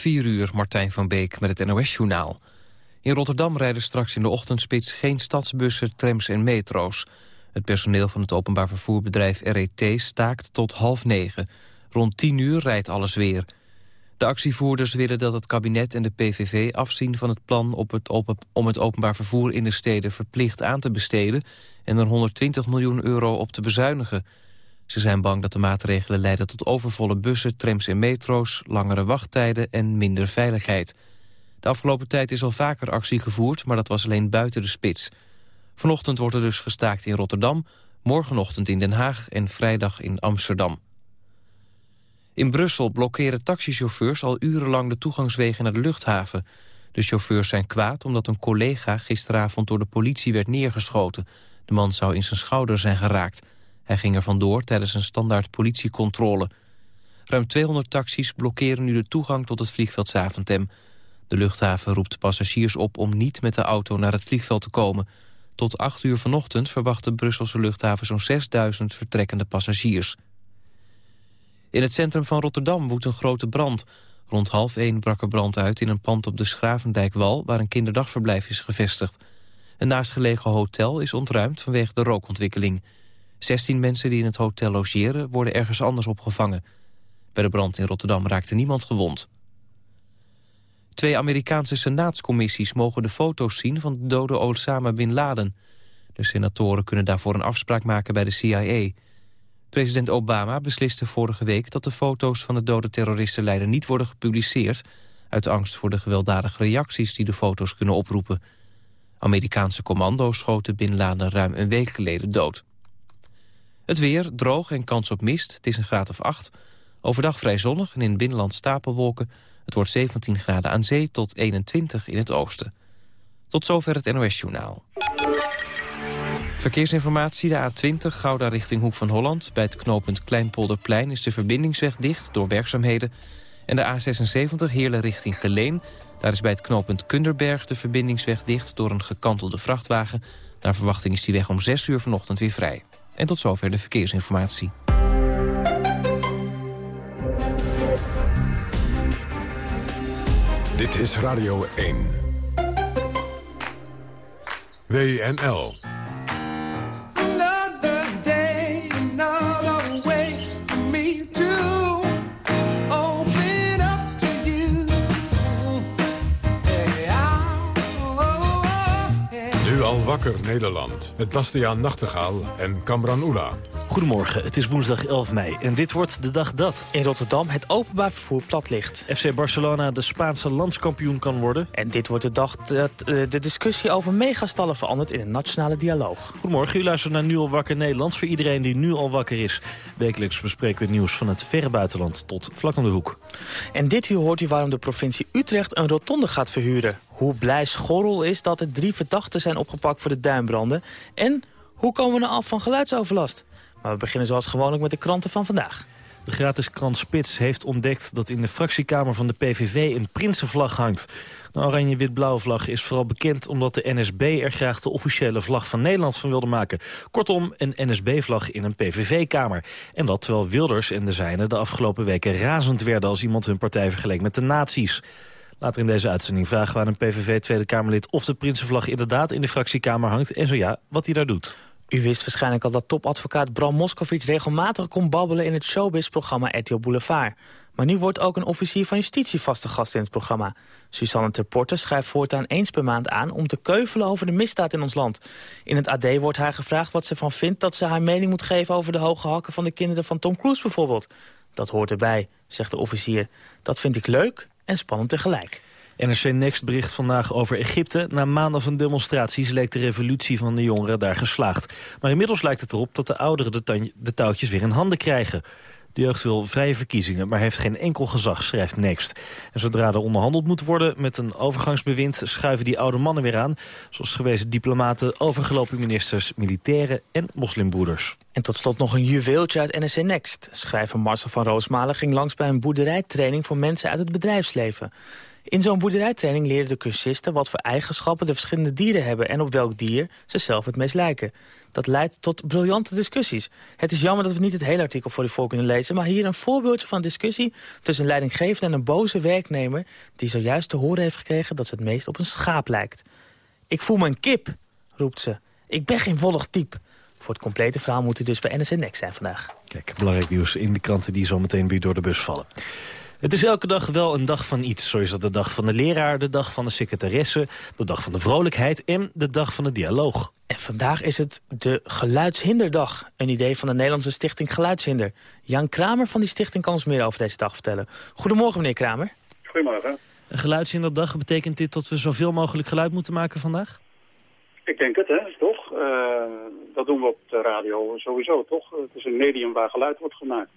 4 uur, Martijn van Beek met het NOS-journaal. In Rotterdam rijden straks in de ochtendspits geen stadsbussen, trams en metro's. Het personeel van het openbaar vervoerbedrijf RET staakt tot half negen. Rond 10 uur rijdt alles weer. De actievoerders willen dat het kabinet en de PVV afzien van het plan op het om het openbaar vervoer in de steden verplicht aan te besteden en er 120 miljoen euro op te bezuinigen. Ze zijn bang dat de maatregelen leiden tot overvolle bussen, trams en metro's, langere wachttijden en minder veiligheid. De afgelopen tijd is al vaker actie gevoerd, maar dat was alleen buiten de spits. Vanochtend wordt er dus gestaakt in Rotterdam, morgenochtend in Den Haag en vrijdag in Amsterdam. In Brussel blokkeren taxichauffeurs al urenlang de toegangswegen naar de luchthaven. De chauffeurs zijn kwaad omdat een collega gisteravond door de politie werd neergeschoten. De man zou in zijn schouder zijn geraakt. Hij ging er vandoor tijdens een standaard politiecontrole. Ruim 200 taxis blokkeren nu de toegang tot het vliegveld Zaventem. De luchthaven roept passagiers op om niet met de auto naar het vliegveld te komen. Tot 8 uur vanochtend verwacht de Brusselse luchthaven zo'n 6000 vertrekkende passagiers. In het centrum van Rotterdam woedt een grote brand. Rond half één brak er brand uit in een pand op de Schravendijkwal... waar een kinderdagverblijf is gevestigd. Een naastgelegen hotel is ontruimd vanwege de rookontwikkeling. 16 mensen die in het hotel logeren worden ergens anders opgevangen. Bij de brand in Rotterdam raakte niemand gewond. Twee Amerikaanse senaatscommissies mogen de foto's zien van de dode Osama Bin Laden. De senatoren kunnen daarvoor een afspraak maken bij de CIA. President Obama besliste vorige week dat de foto's van de dode terroristenleider niet worden gepubliceerd... uit angst voor de gewelddadige reacties die de foto's kunnen oproepen. Amerikaanse commando's schoten Bin Laden ruim een week geleden dood. Het weer, droog en kans op mist. Het is een graad of 8. Overdag vrij zonnig en in het binnenland stapelwolken. Het wordt 17 graden aan zee tot 21 in het oosten. Tot zover het NOS-journaal. Verkeersinformatie, de A20, Gouda richting Hoek van Holland. Bij het knooppunt Kleinpolderplein is de verbindingsweg dicht door werkzaamheden. En de A76, Heerlen richting Geleen. Daar is bij het knooppunt Kunderberg de verbindingsweg dicht door een gekantelde vrachtwagen. Naar verwachting is die weg om 6 uur vanochtend weer vrij. En tot zover de verkeersinformatie. Dit is Radio 1. WNL. Al wakker Nederland. Met Bastiaan Nachtegaal en Kamran Oela. Goedemorgen, het is woensdag 11 mei en dit wordt de dag dat... In Rotterdam het openbaar vervoer plat ligt. FC Barcelona de Spaanse landskampioen kan worden. En dit wordt de dag dat uh, de discussie over megastallen verandert in een nationale dialoog. Goedemorgen, u luistert naar Nu al wakker Nederland. Voor iedereen die nu al wakker is. Wekelijks bespreken we het nieuws van het verre buitenland tot vlak om de hoek. En dit uur hoort u waarom de provincie Utrecht een rotonde gaat verhuren. Hoe blij Schorrel is dat er drie verdachten zijn opgepakt voor de duinbranden. En hoe komen we nou af van geluidsoverlast? Maar we beginnen zoals gewoonlijk met de kranten van vandaag. De gratis krant Spits heeft ontdekt dat in de fractiekamer van de PVV een prinsenvlag hangt. De oranje-wit-blauwe vlag is vooral bekend omdat de NSB er graag de officiële vlag van Nederland van wilde maken. Kortom, een NSB-vlag in een PVV-kamer. En dat terwijl Wilders en de zijnen de afgelopen weken razend werden als iemand hun partij vergeleek met de nazi's. Later in deze uitzending vragen we aan een PVV-Tweede Kamerlid... of de Prinsenvlag inderdaad in de fractiekamer hangt... en zo ja, wat hij daar doet. U wist waarschijnlijk al dat topadvocaat Bram Moskowitz... regelmatig kon babbelen in het showbiz-programma RTL Boulevard. Maar nu wordt ook een officier van justitie vaste gast in het programma. Suzanne Terporte schrijft voortaan eens per maand aan... om te keuvelen over de misdaad in ons land. In het AD wordt haar gevraagd wat ze van vindt... dat ze haar mening moet geven over de hoge hakken van de kinderen van Tom Cruise bijvoorbeeld. Dat hoort erbij, zegt de officier. Dat vind ik leuk en spannend tegelijk. NRC Next bericht vandaag over Egypte. Na maanden van demonstraties leek de revolutie van de jongeren daar geslaagd. Maar inmiddels lijkt het erop dat de ouderen de, touwtjes weer in handen krijgen. De jeugd wil vrije verkiezingen, maar heeft geen enkel gezag, schrijft Next. En zodra er onderhandeld moet worden met een overgangsbewind... schuiven die oude mannen weer aan, zoals gewezen diplomaten... overgelopen ministers, militairen en moslimbroeders. En tot slot nog een juweeltje uit NSC Next. Schrijver Marcel van Roosmalen ging langs bij een boerderijtraining voor mensen uit het bedrijfsleven. In zo'n boerderijtraining leren de cursisten wat voor eigenschappen de verschillende dieren hebben... en op welk dier ze zelf het meest lijken. Dat leidt tot briljante discussies. Het is jammer dat we niet het hele artikel voor u voor kunnen lezen... maar hier een voorbeeldje van discussie tussen een leidinggevende en een boze werknemer... die zojuist te horen heeft gekregen dat ze het meest op een schaap lijkt. Ik voel me een kip, roept ze. Ik ben geen volg type. Voor het complete verhaal moet u dus bij NSN Next zijn vandaag. Kijk, belangrijk nieuws in de kranten die zometeen weer door de bus vallen. Het is elke dag wel een dag van iets. Zo is dat de dag van de leraar, de dag van de secretaresse... de dag van de vrolijkheid en de dag van de dialoog. En vandaag is het de Geluidshinderdag. Een idee van de Nederlandse stichting Geluidshinder. Jan Kramer van die stichting kan ons meer over deze dag vertellen. Goedemorgen, meneer Kramer. Goedemorgen. Een geluidshinderdag, betekent dit dat we zoveel mogelijk geluid moeten maken vandaag? Ik denk het, hè, toch? Uh, dat doen we op de radio sowieso, toch? Het is een medium waar geluid wordt gemaakt.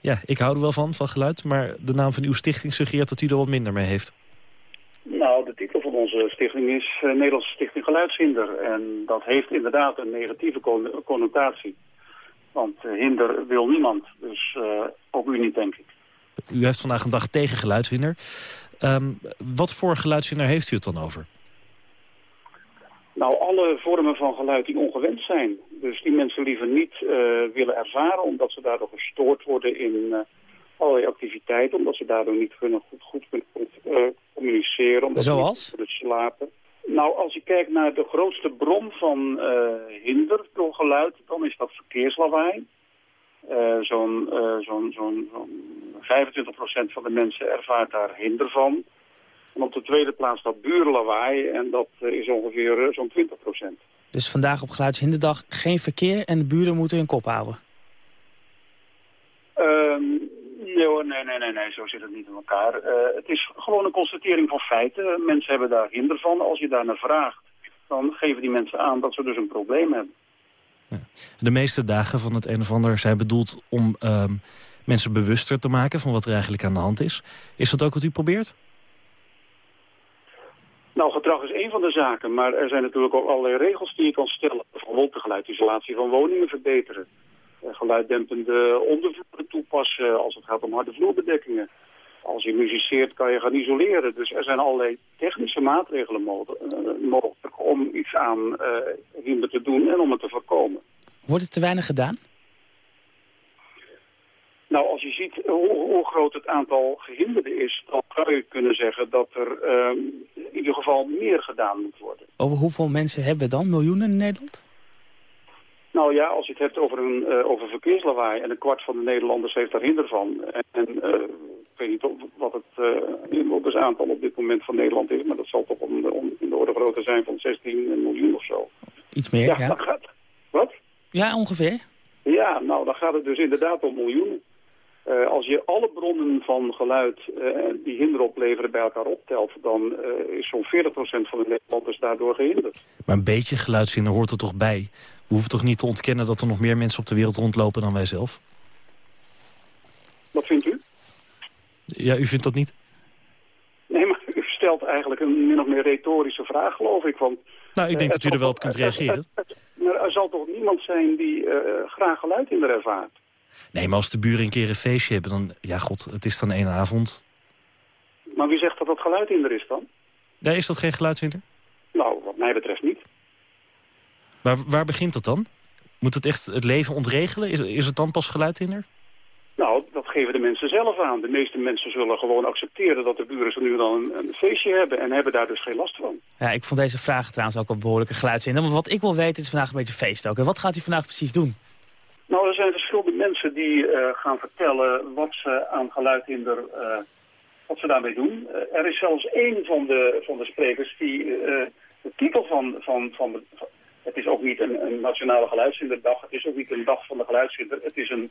Ja, ik hou er wel van, van geluid. Maar de naam van uw stichting suggereert dat u er wat minder mee heeft. Nou, de titel van onze stichting is uh, Nederlandse Stichting Geluidshinder. En dat heeft inderdaad een negatieve connotatie. Want uh, hinder wil niemand. Dus uh, ook u niet, denk ik. U heeft vandaag een dag tegen geluidshinder. Um, wat voor geluidshinder heeft u het dan over? Nou, alle vormen van geluid die ongewend zijn. Dus die mensen liever niet uh, willen ervaren, omdat ze daardoor gestoord worden in uh, allerlei activiteiten. Omdat ze daardoor niet kunnen goed, goed kunnen uh, communiceren. Omdat Zoals? Ze niet kunnen slapen. Nou, als je kijkt naar de grootste bron van hinder door geluid, dan is dat verkeerslawaai. Zo'n zo'n zo'n zo 25% van de mensen ervaart daar hinder van. En op de tweede plaats dat burenlawaai en dat is ongeveer zo'n 20 procent. Dus vandaag op Geluidshinderdag geen verkeer en de buren moeten hun kop houden? Um, nee, nee, nee, nee, nee, zo zit het niet in elkaar. Uh, het is gewoon een constatering van feiten. Mensen hebben daar hinder van. Als je daar naar vraagt, dan geven die mensen aan dat ze dus een probleem hebben. Ja. De meeste dagen van het een of ander zijn bedoeld om um, mensen bewuster te maken van wat er eigenlijk aan de hand is. Is dat ook wat u probeert? Nou, gedrag is één van de zaken, maar er zijn natuurlijk ook allerlei regels die je kan stellen. Bijvoorbeeld de geluidisolatie van woningen verbeteren. Geluiddempende ondervloeren toepassen als het gaat om harde vloerbedekkingen. Als je muziceert kan je gaan isoleren. Dus er zijn allerlei technische maatregelen mogelijk om iets aan uh, hinder te doen en om het te voorkomen. Wordt het te weinig gedaan? Nou, als je ziet hoe, hoe, groot het aantal gehinderden is, dan zou je kunnen zeggen dat er uh, meer gedaan moet worden. Over hoeveel mensen hebben we dan? Miljoenen in Nederland? Nou ja, als je het hebt over, een, uh, over verkeerslawaai en een kwart van de Nederlanders heeft daar hinder van. En uh, ik weet niet wat het uh, aantal op dit moment van Nederland is, maar dat zal toch om, om in de orde grootte zijn van 16 miljoen of zo. Iets meer, ja. ja. Gaat, wat? Ja, ongeveer. Ja, nou dan gaat het dus inderdaad om miljoenen. Uh, als je alle bronnen van geluid uh, die hinder opleveren bij elkaar optelt... dan uh, is zo'n 40% van de Nederlanders daardoor gehinderd. Maar een beetje geluidshinder hoort er toch bij? We hoeven toch niet te ontkennen dat er nog meer mensen op de wereld rondlopen dan wij zelf? Wat vindt u? Ja, u vindt dat niet? Nee, maar u stelt eigenlijk een min of meer retorische vraag, geloof ik. Want, nou, ik denk dat u er wel op kunt reageren. Maar er zal toch niemand zijn die graag geluidhinder ervaart? Nee, maar als de buren een keer een feestje hebben, dan... Ja, god, het is dan één avond. Maar wie zegt dat dat geluidhinder is dan? Nee, is dat geen geluidshinder? Nou, wat mij betreft niet. Maar waar begint dat dan? Moet het echt het leven ontregelen? Is, is het dan pas geluidhinder? Nou, dat geven de mensen zelf aan. De meeste mensen zullen gewoon accepteren dat de buren zo nu dan een, een, feestje hebben... en hebben daar dus geen last van. Ja, ik vond deze vraag trouwens ook een behoorlijke geluidshinder. Maar wat ik wil weten is vandaag een beetje feest ook. En wat gaat u vandaag precies doen? Nou, er zijn verschillende mensen die uh, gaan vertellen wat ze aan geluidhinder, uh, wat ze daarmee doen. Uh, er is zelfs één van de, van de sprekers die de titel van, van, van de, het is ook niet een, een nationale geluidshinderdag, het is ook niet een dag van de geluidshinder, het is een,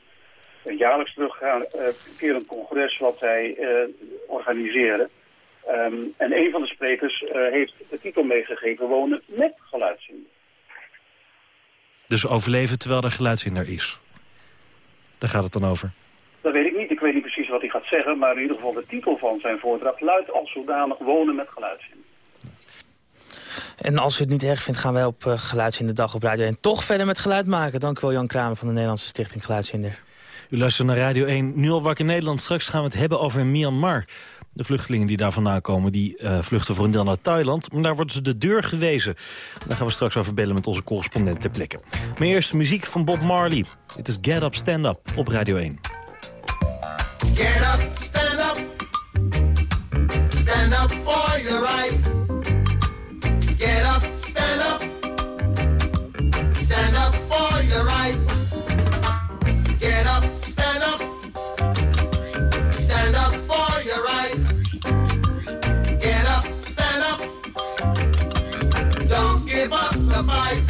een jaarlijks terugkerend congres wat zij organiseren. Um, en een van de sprekers heeft de titel meegegeven, wonen met geluidshinder. Dus overleven terwijl er geluidshinder is. Daar gaat het dan over. Dat weet ik niet. Ik weet niet precies wat hij gaat zeggen. Maar in ieder geval de titel van zijn voordracht luidt als zodanig wonen met geluidshinder. En als u het niet erg vindt, gaan wij op uh, Geluidshinder Dag op Radio 1 toch verder met geluid maken. Dank u wel, Jan Kramer van de Nederlandse Stichting Geluidshinder. U luistert naar Radio 1, nu al wakker Nederland. Straks gaan we het hebben over Myanmar. De vluchtelingen die daar vandaan komen, die uh, vluchten voor een deel naar Thailand. Maar daar worden ze de deur gewezen. Daar gaan we straks over bellen met onze correspondent ter plekke. Maar eerst muziek van Bob Marley. Dit is Get Up, Stand Up op Radio 1. Get up. The fight.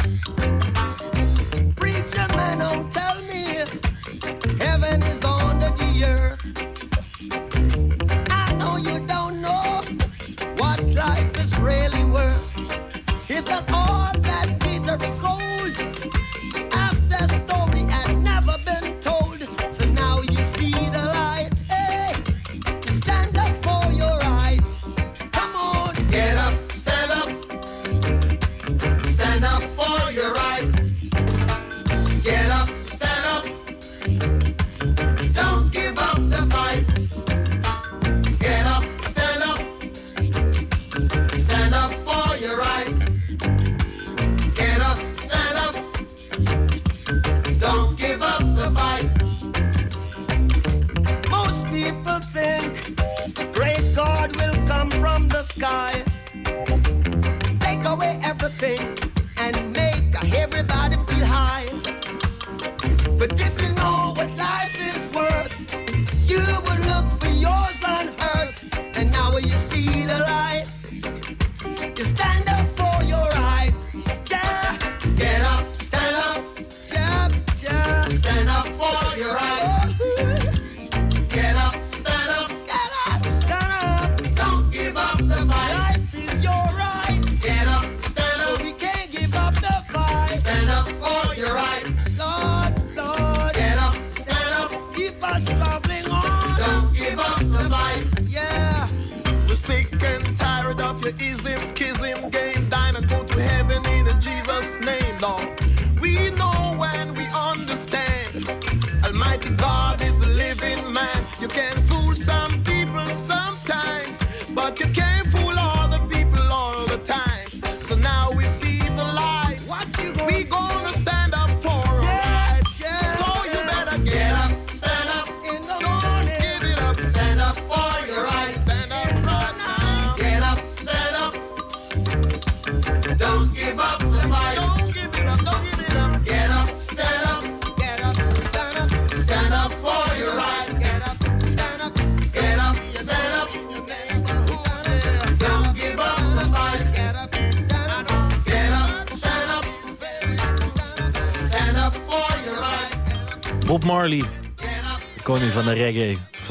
Sky, take away everything, and make everybody feel high.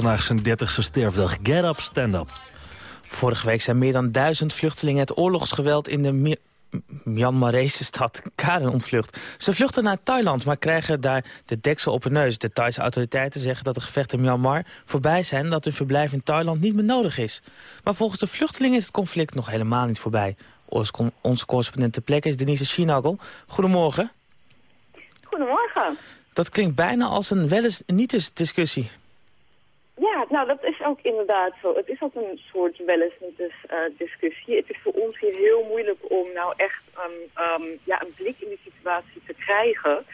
Vandaag zijn 30ste sterfdag. Get up, stand up. Vorige week zijn meer dan duizend vluchtelingen het oorlogsgeweld in de Mi- Myanmarese stad Karen ontvlucht. Ze vluchten naar Thailand, maar krijgen daar de deksel op hun neus. De Thaise autoriteiten zeggen dat de gevechten in Myanmar voorbij zijn... en dat hun verblijf in Thailand niet meer nodig is. Maar volgens de vluchtelingen is het conflict nog helemaal niet voorbij. Onze correspondent ter plekke is Denise Schienagel. Goedemorgen. Goedemorgen. Dat klinkt bijna als een wel eens niet eens discussie. Ja, nou dat is ook inderdaad zo. Het is ook een soort wel eens niet eens, eh, discussie. Het is voor ons hier heel moeilijk om nou echt een, ehm, ja, een blik in die situatie te krijgen.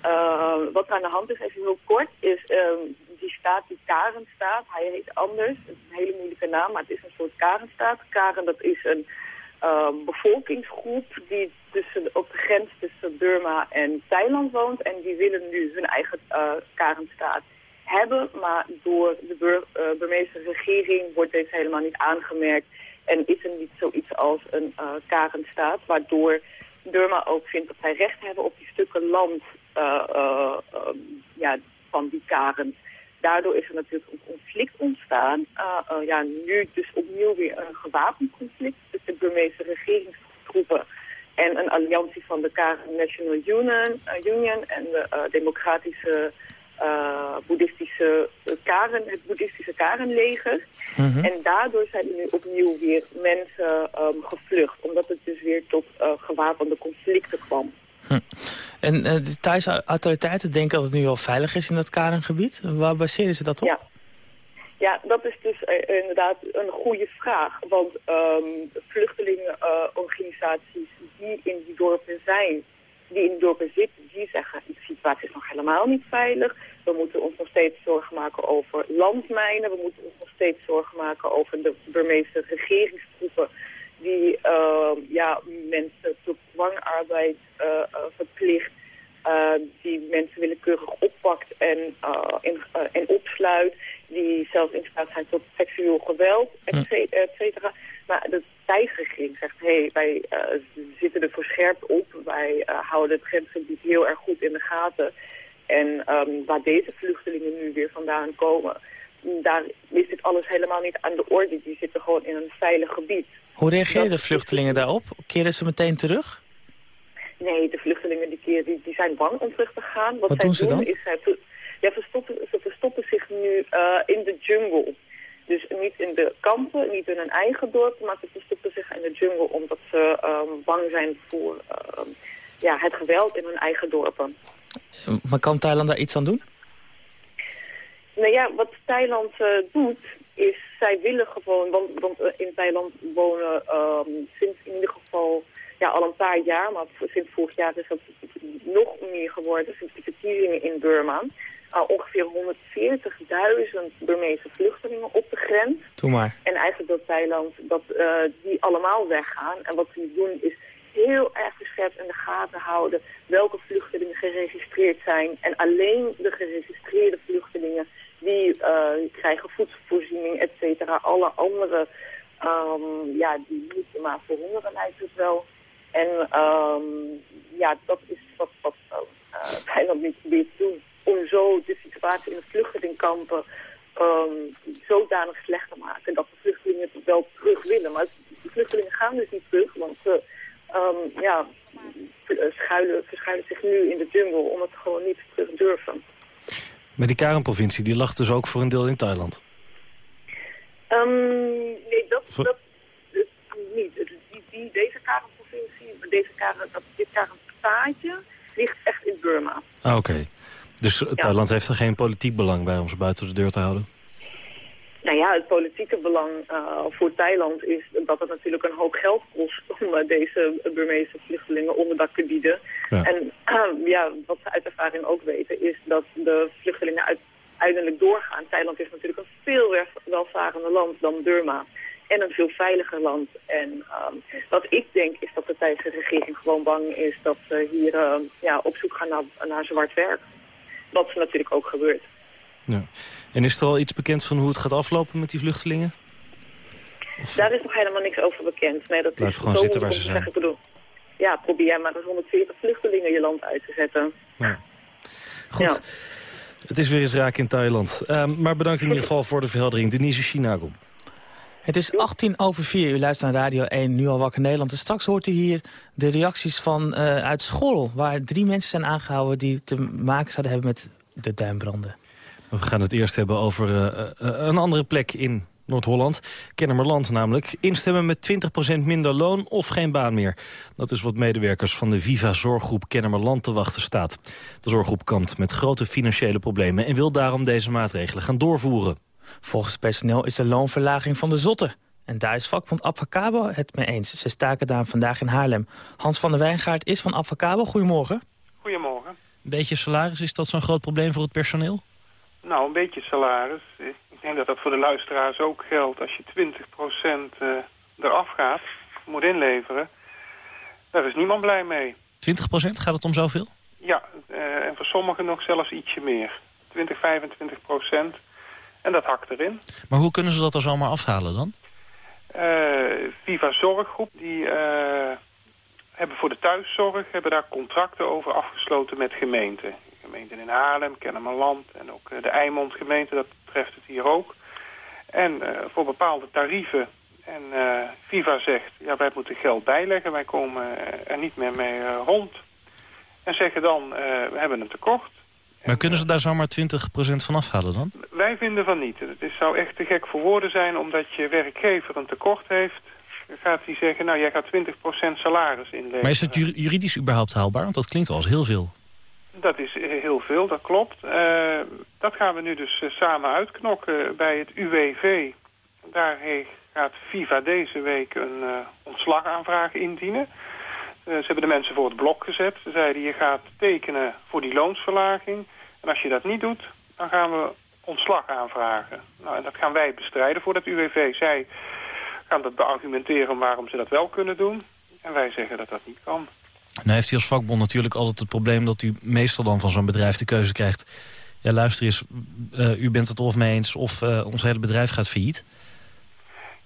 Eh, wat aan de hand is, even heel kort, is ehm, die staat, die Karenstaat. Hij heet anders. Het is een hele moeilijke naam, maar het is een soort Karenstaat. Karen, dat is een eh, bevolkingsgroep die tussen, op de grens tussen Burma en Thailand woont. En die willen nu hun eigen eh Karenstaat hebben. Maar door de Bur eh, Burmeese regering wordt deze helemaal niet aangemerkt. En is er niet zoiets als een eh Karenstaat. Waardoor Burma ook vindt dat zij recht hebben op die stukken land eh, ja, van die Karens. Daardoor is er natuurlijk een conflict ontstaan. Ja, nu dus opnieuw weer een gewapend conflict tussen de Burmeese regeringstroepen en een alliantie van de Karen National Union, Union en de Democratische uh, boeddhistische karen, het boeddhistische karenleger. En daardoor zijn er nu opnieuw weer mensen um, gevlucht. Omdat het dus weer tot uh, gewapende conflicten kwam. Hm. En uh, de Thaise autoriteiten denken dat het nu al veilig is in dat karengebied. Waar baseren ze dat op? Ja. Ja, dat is dus uh, inderdaad een goede vraag. Want um, vluchtelingenorganisaties die in die dorpen zijn, die in die dorpen zitten, die zeggen de situatie is nog helemaal niet veilig. We moeten ons nog steeds zorgen maken over landmijnen. We moeten ons nog steeds zorgen maken over de Burmeese regeringstroepen die uh, ja, mensen tot dwangarbeid uh, uh, verplicht. die mensen willekeurig oppakt en, in, en opsluit. Die zelfs in staat zijn tot seksueel geweld, et cetera. Maar de tijdregering zegt, hé, hey, wij zitten er verscherpt op. Wij houden het grensgebied heel erg goed in de gaten. En um, waar deze vluchtelingen nu weer vandaan komen, daar is dit alles helemaal niet aan de orde. Die zitten gewoon in een veilig gebied. Hoe reageren de vluchtelingen daarop? Keren ze meteen terug? Nee, de vluchtelingen die, keren, die, die zijn bang om terug te gaan. Wat, Wat doen ze dan? Is, zij, ja, verstoppen, ze verstoppen zich nu uh, in de jungle. Dus niet in de kampen, niet in hun eigen dorp, maar ze verstoppen zich in de jungle omdat ze um, bang zijn voor uh, ja, het geweld in hun eigen dorpen. Maar kan Thailand daar iets aan doen? Nou ja, wat Thailand uh, doet, is zij willen gewoon, want, want uh, in Thailand wonen um, sinds in ieder geval ja, al een paar jaar, maar sinds vorig jaar is dat nog meer geworden, sinds de verkiezingen in Burma. Uh, ongeveer 140.000 Burmeese vluchtelingen op de grens. Doe maar. En eigenlijk dat Thailand, dat uh, die allemaal weggaan. En wat ze doen is heel erg verscherpt in de gaten houden welke vluchtelingen geregistreerd zijn. En alleen de geregistreerde vluchtelingen die uh, krijgen voedselvoorziening, et cetera. Alle andere, um, ja, die moeten maar verhongeren lijkt het wel. En um, ja, dat is wat, wat uh, Thailand niet probeert te doen. Om zo de situatie in de vluchtelingkampen um, zodanig slecht te maken dat de vluchtelingen het wel terug willen. Maar de vluchtelingen gaan dus niet terug, want ze um, ja, schuilen, verschuilen zich nu in de jungle omdat ze gewoon niet terug durven. Maar die Karen-provincie die lag dus ook voor een deel in Thailand? Um, nee, dat, Ver... dat, dat, niet. Die, die, deze Karen-provincie, deze Karen, dat, dit Karen-staatje ligt echt in Burma. Ah, oké. Okay. Dus ja. Thailand heeft er geen politiek belang bij om ze buiten de deur te houden? Nou ja, het politieke belang uh, voor Thailand is dat het natuurlijk een hoop geld kost om uh, deze Burmeese vluchtelingen onderdak te bieden. Ja. En uh, ja, wat ze uit ervaring ook weten is dat de vluchtelingen uiteindelijk doorgaan. Thailand is natuurlijk een veel welvarender land dan Burma. En een veel veiliger land. En um, wat ik denk is dat de Thaise regering gewoon bang is dat ze hier ja, op zoek gaan naar, naar zwart werk. Wat natuurlijk ook gebeurt. Ja. En is er al iets bekend van hoe het gaat aflopen met die vluchtelingen? Of... Daar is nog helemaal niks over bekend. Nee, dat Blijf is gewoon zitten waar ze zijn. Ik bedoel, ja, probeer maar eens 140 vluchtelingen je land uit te zetten. Ja. Goed. Ja. Het is weer eens raak in Thailand. Uh, maar bedankt in ieder geval voor de verheldering. Denise Chinagom. Het is 18 over 4. U luistert naar Radio 1, nu al wakker Nederland. En straks hoort u hier de reacties van uh, uit school... waar drie mensen zijn aangehouden die te maken zouden hebben met de duimbranden. We gaan het eerst hebben over uh, uh, een andere plek in Noord-Holland. Kennemerland namelijk. Instemmen met 20% minder loon of geen baan meer. Dat is wat medewerkers van de Viva Zorggroep Kennemerland te wachten staat. De zorggroep kampt met grote financiële problemen... en wil daarom deze maatregelen gaan doorvoeren. Volgens het personeel is de loonverlaging van de zotte. En daar is vakbond Avacabo het mee eens. Ze staken daar vandaag in Haarlem. Hans van der Wijngaard is van Avacabo. Goedemorgen. Goedemorgen. Een beetje salaris, is dat zo'n groot probleem voor het personeel? Nou, een beetje salaris. Ik denk dat dat voor de luisteraars ook geldt. Als je 20% uh, eraf gaat, moet inleveren, daar is niemand blij mee. 20% gaat het om zoveel? Ja, uh, en voor sommigen nog zelfs ietsje meer. 20, 25%. En dat hakt erin. Maar hoe kunnen ze dat er zomaar afhalen dan? Uh, Viva Zorggroep, die hebben voor de thuiszorg hebben daar contracten over afgesloten met gemeenten gemeenten in Haarlem, Kennemerland en ook eh, de Eimond gemeente, dat treft het hier ook. En uh, voor bepaalde tarieven. En uh, Viva zegt, ja wij moeten geld bijleggen, wij komen er niet meer mee rond. En zeggen dan, we hebben een tekort. Maar kunnen ze daar zomaar 20% van afhalen dan? Wij vinden van niet. Het is, zou echt te gek voor woorden zijn omdat je werkgever een tekort heeft. Gaat hij zeggen, nou jij gaat 20% salaris inleveren. Maar is het juridisch überhaupt haalbaar? Want dat klinkt al als heel veel. Dat is heel veel, dat klopt. Uh, dat gaan we nu dus uh, samen uitknokken bij het UWV. Daar gaat FIFA deze week een uh, ontslagaanvraag indienen. ze hebben de mensen voor het blok gezet. Ze zeiden je gaat tekenen voor die loonsverlaging. En als je dat niet doet, dan gaan we ontslag aanvragen. Nou, en dat gaan wij bestrijden voor dat UWV. Zij gaan dat beargumenteren waarom ze dat wel kunnen doen. En wij zeggen dat dat niet kan. Nou heeft u als vakbond natuurlijk altijd het probleem... dat u meestal dan van zo'n bedrijf de keuze krijgt... ja, luister eens, uh, u bent het of mee eens of uh, ons hele bedrijf gaat failliet.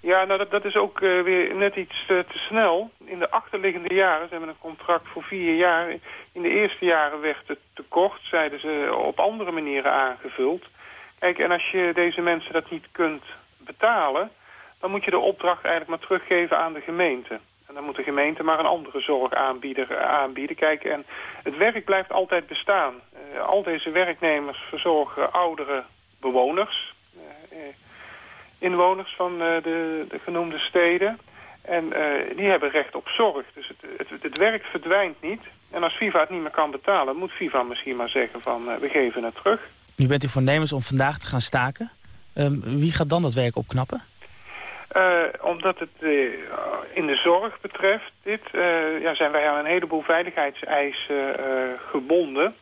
Ja, nou dat, dat is ook uh, weer net iets te snel. In de achterliggende jaren, ze hebben een contract voor vier jaar... in de eerste jaren werd het tekort, zeiden ze, op andere manieren aangevuld. Kijk, en als je deze mensen dat niet kunt betalen... dan moet je de opdracht eigenlijk maar teruggeven aan de gemeente. En dan moet de gemeente maar een andere zorgaanbieder aanbieden. Kijk, en het werk blijft altijd bestaan. Uh, al deze werknemers verzorgen oudere bewoners, uh, inwoners van de, de, genoemde steden. En die hebben recht op zorg. Dus het, het, het, werk verdwijnt niet. En als FIFA het niet meer kan betalen, moet FIFA misschien maar zeggen van we geven het terug. Nu bent u voornemens om vandaag te gaan staken. Um, wie gaat dan dat werk opknappen? Uh, omdat het uh, in de zorg betreft, dit, uh, ja, zijn wij aan een heleboel veiligheidseisen gebonden.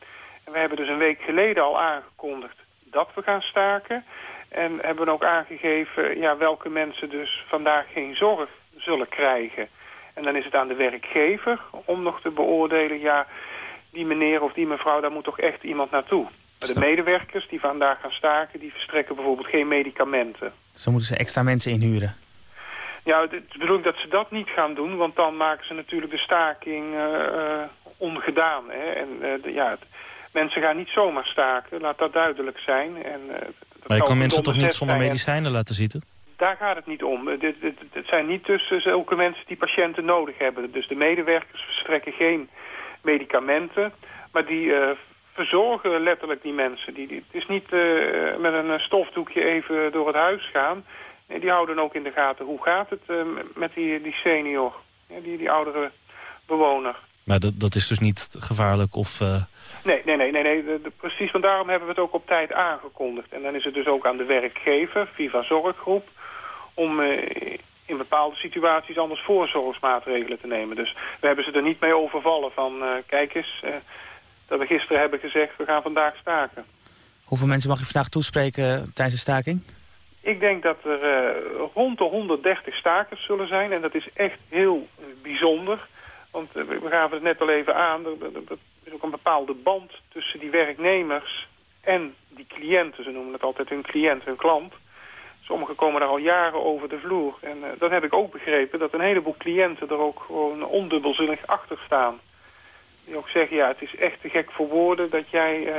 En we hebben dus een week geleden al aangekondigd dat we gaan staken. En hebben ook aangegeven ja, welke mensen dus vandaag geen zorg zullen krijgen. En dan is het aan de werkgever om nog te beoordelen... ja, die meneer of die mevrouw, daar moet toch echt iemand naartoe. Maar de medewerkers die vandaag gaan staken, die verstrekken bijvoorbeeld geen medicamenten. Zo moeten ze extra mensen inhuren? Ja, het is bedoel dat ze dat niet gaan doen, want dan maken ze natuurlijk de staking uh, ongedaan. Hè? En uh, de, ja, mensen gaan niet zomaar staken, laat dat duidelijk zijn. En, maar je kan mensen toch niet zonder medicijnen laten zitten? Daar gaat het niet om. Het zijn niet tussen zulke mensen die patiënten nodig hebben. Dus de medewerkers verstrekken geen medicamenten, maar die verzorgen letterlijk die mensen. Die, die, het is niet uh, met een stofdoekje even door het huis gaan. Nee, die houden ook in de gaten hoe gaat het uh, met die, die senior, ja, die, die oudere bewoner. Maar dat, dat is dus niet gevaarlijk of... Uh... Nee, nee, nee, nee, nee de, de, precies. Want daarom hebben we het ook op tijd aangekondigd. En dan is het dus ook aan de werkgever, Viva Zorggroep... om in bepaalde situaties anders voorzorgsmaatregelen te nemen. Dus we hebben ze er niet mee overvallen van... kijk eens dat we gisteren hebben gezegd, we gaan vandaag staken. Hoeveel mensen mag je vandaag toespreken tijdens de staking? Ik denk dat er uh, rond de 130 stakers zullen zijn. En dat is echt heel bijzonder. Want uh, we gaven het net al even aan. Er, er, er, is ook een bepaalde band tussen die werknemers en die cliënten. Ze noemen het altijd hun cliënt, hun klant. Sommigen komen daar al jaren over de vloer. En dat heb ik ook begrepen. Dat een heleboel cliënten er ook gewoon ondubbelzinnig achter staan ook zeggen, ja, het is echt te gek voor woorden dat jij uh,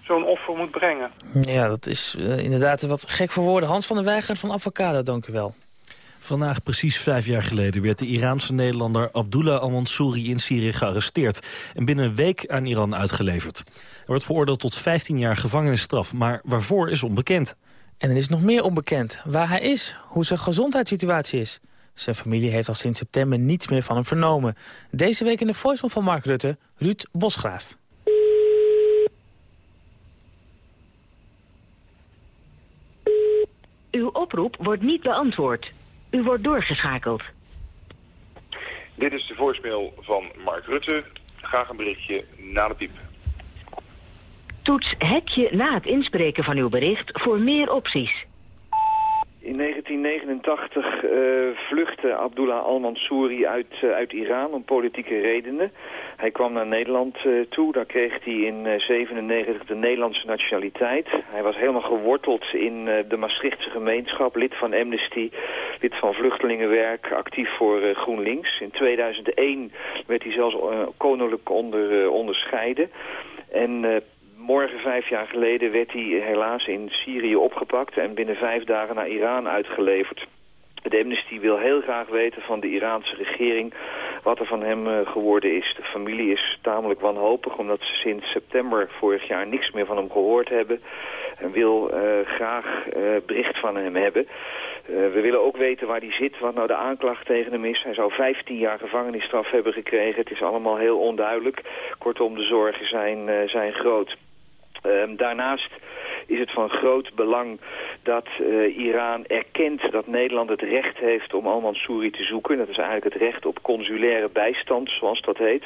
zo'n offer moet brengen. Ja, dat is uh, inderdaad wat gek voor woorden. Hans van der Weijger van Avocado, dank u wel. Vandaag, precies vijf jaar geleden, werd de Iraanse Nederlander Abdullah al-Mansouri in Syrië gearresteerd en binnen een week aan Iran uitgeleverd. Hij wordt veroordeeld tot 15 jaar gevangenisstraf, maar waarvoor is onbekend. En er is nog meer onbekend. Waar hij is, hoe zijn gezondheidssituatie is. Zijn familie heeft al sinds september niets meer van hem vernomen. Deze week in de voicemail van Mark Rutte, Ruud Bosgraaf. Uw oproep wordt niet beantwoord. U wordt doorgeschakeld. Dit is de voicemail van Mark Rutte. Graag een berichtje na de piep. Toets hekje na het inspreken van uw bericht voor meer opties. In 1989 uh, eh, vluchtte Abdullah al-Mansouri uit, uh, uit Iran om politieke redenen. Hij kwam naar Nederland uh, toe. Daar kreeg hij in 1997 de Nederlandse nationaliteit. Hij was helemaal geworteld in de Maastrichtse gemeenschap. Lid van Amnesty, lid van Vluchtelingenwerk, actief voor GroenLinks. In 2001 werd hij zelfs koninklijk onder, onderscheiden. En Morgen, vijf jaar geleden, werd hij helaas in Syrië opgepakt... en binnen vijf dagen naar Iran uitgeleverd. De Amnesty wil heel graag weten van de Iraanse regering wat er van hem geworden is. De familie is tamelijk wanhopig omdat ze sinds september vorig jaar niks meer van hem gehoord hebben. En wil graag bericht van hem hebben. we willen ook weten waar hij zit, wat nou de aanklacht tegen hem is. Hij zou 15 jaar gevangenisstraf hebben gekregen. Het is allemaal heel onduidelijk. Kortom, de zorgen zijn, zijn groot. Ehm, daarnaast is het van groot belang dat uh, Iran erkent dat Nederland het recht heeft om al-Mansouri te zoeken. Dat is eigenlijk het recht op consulaire bijstand, zoals dat heet.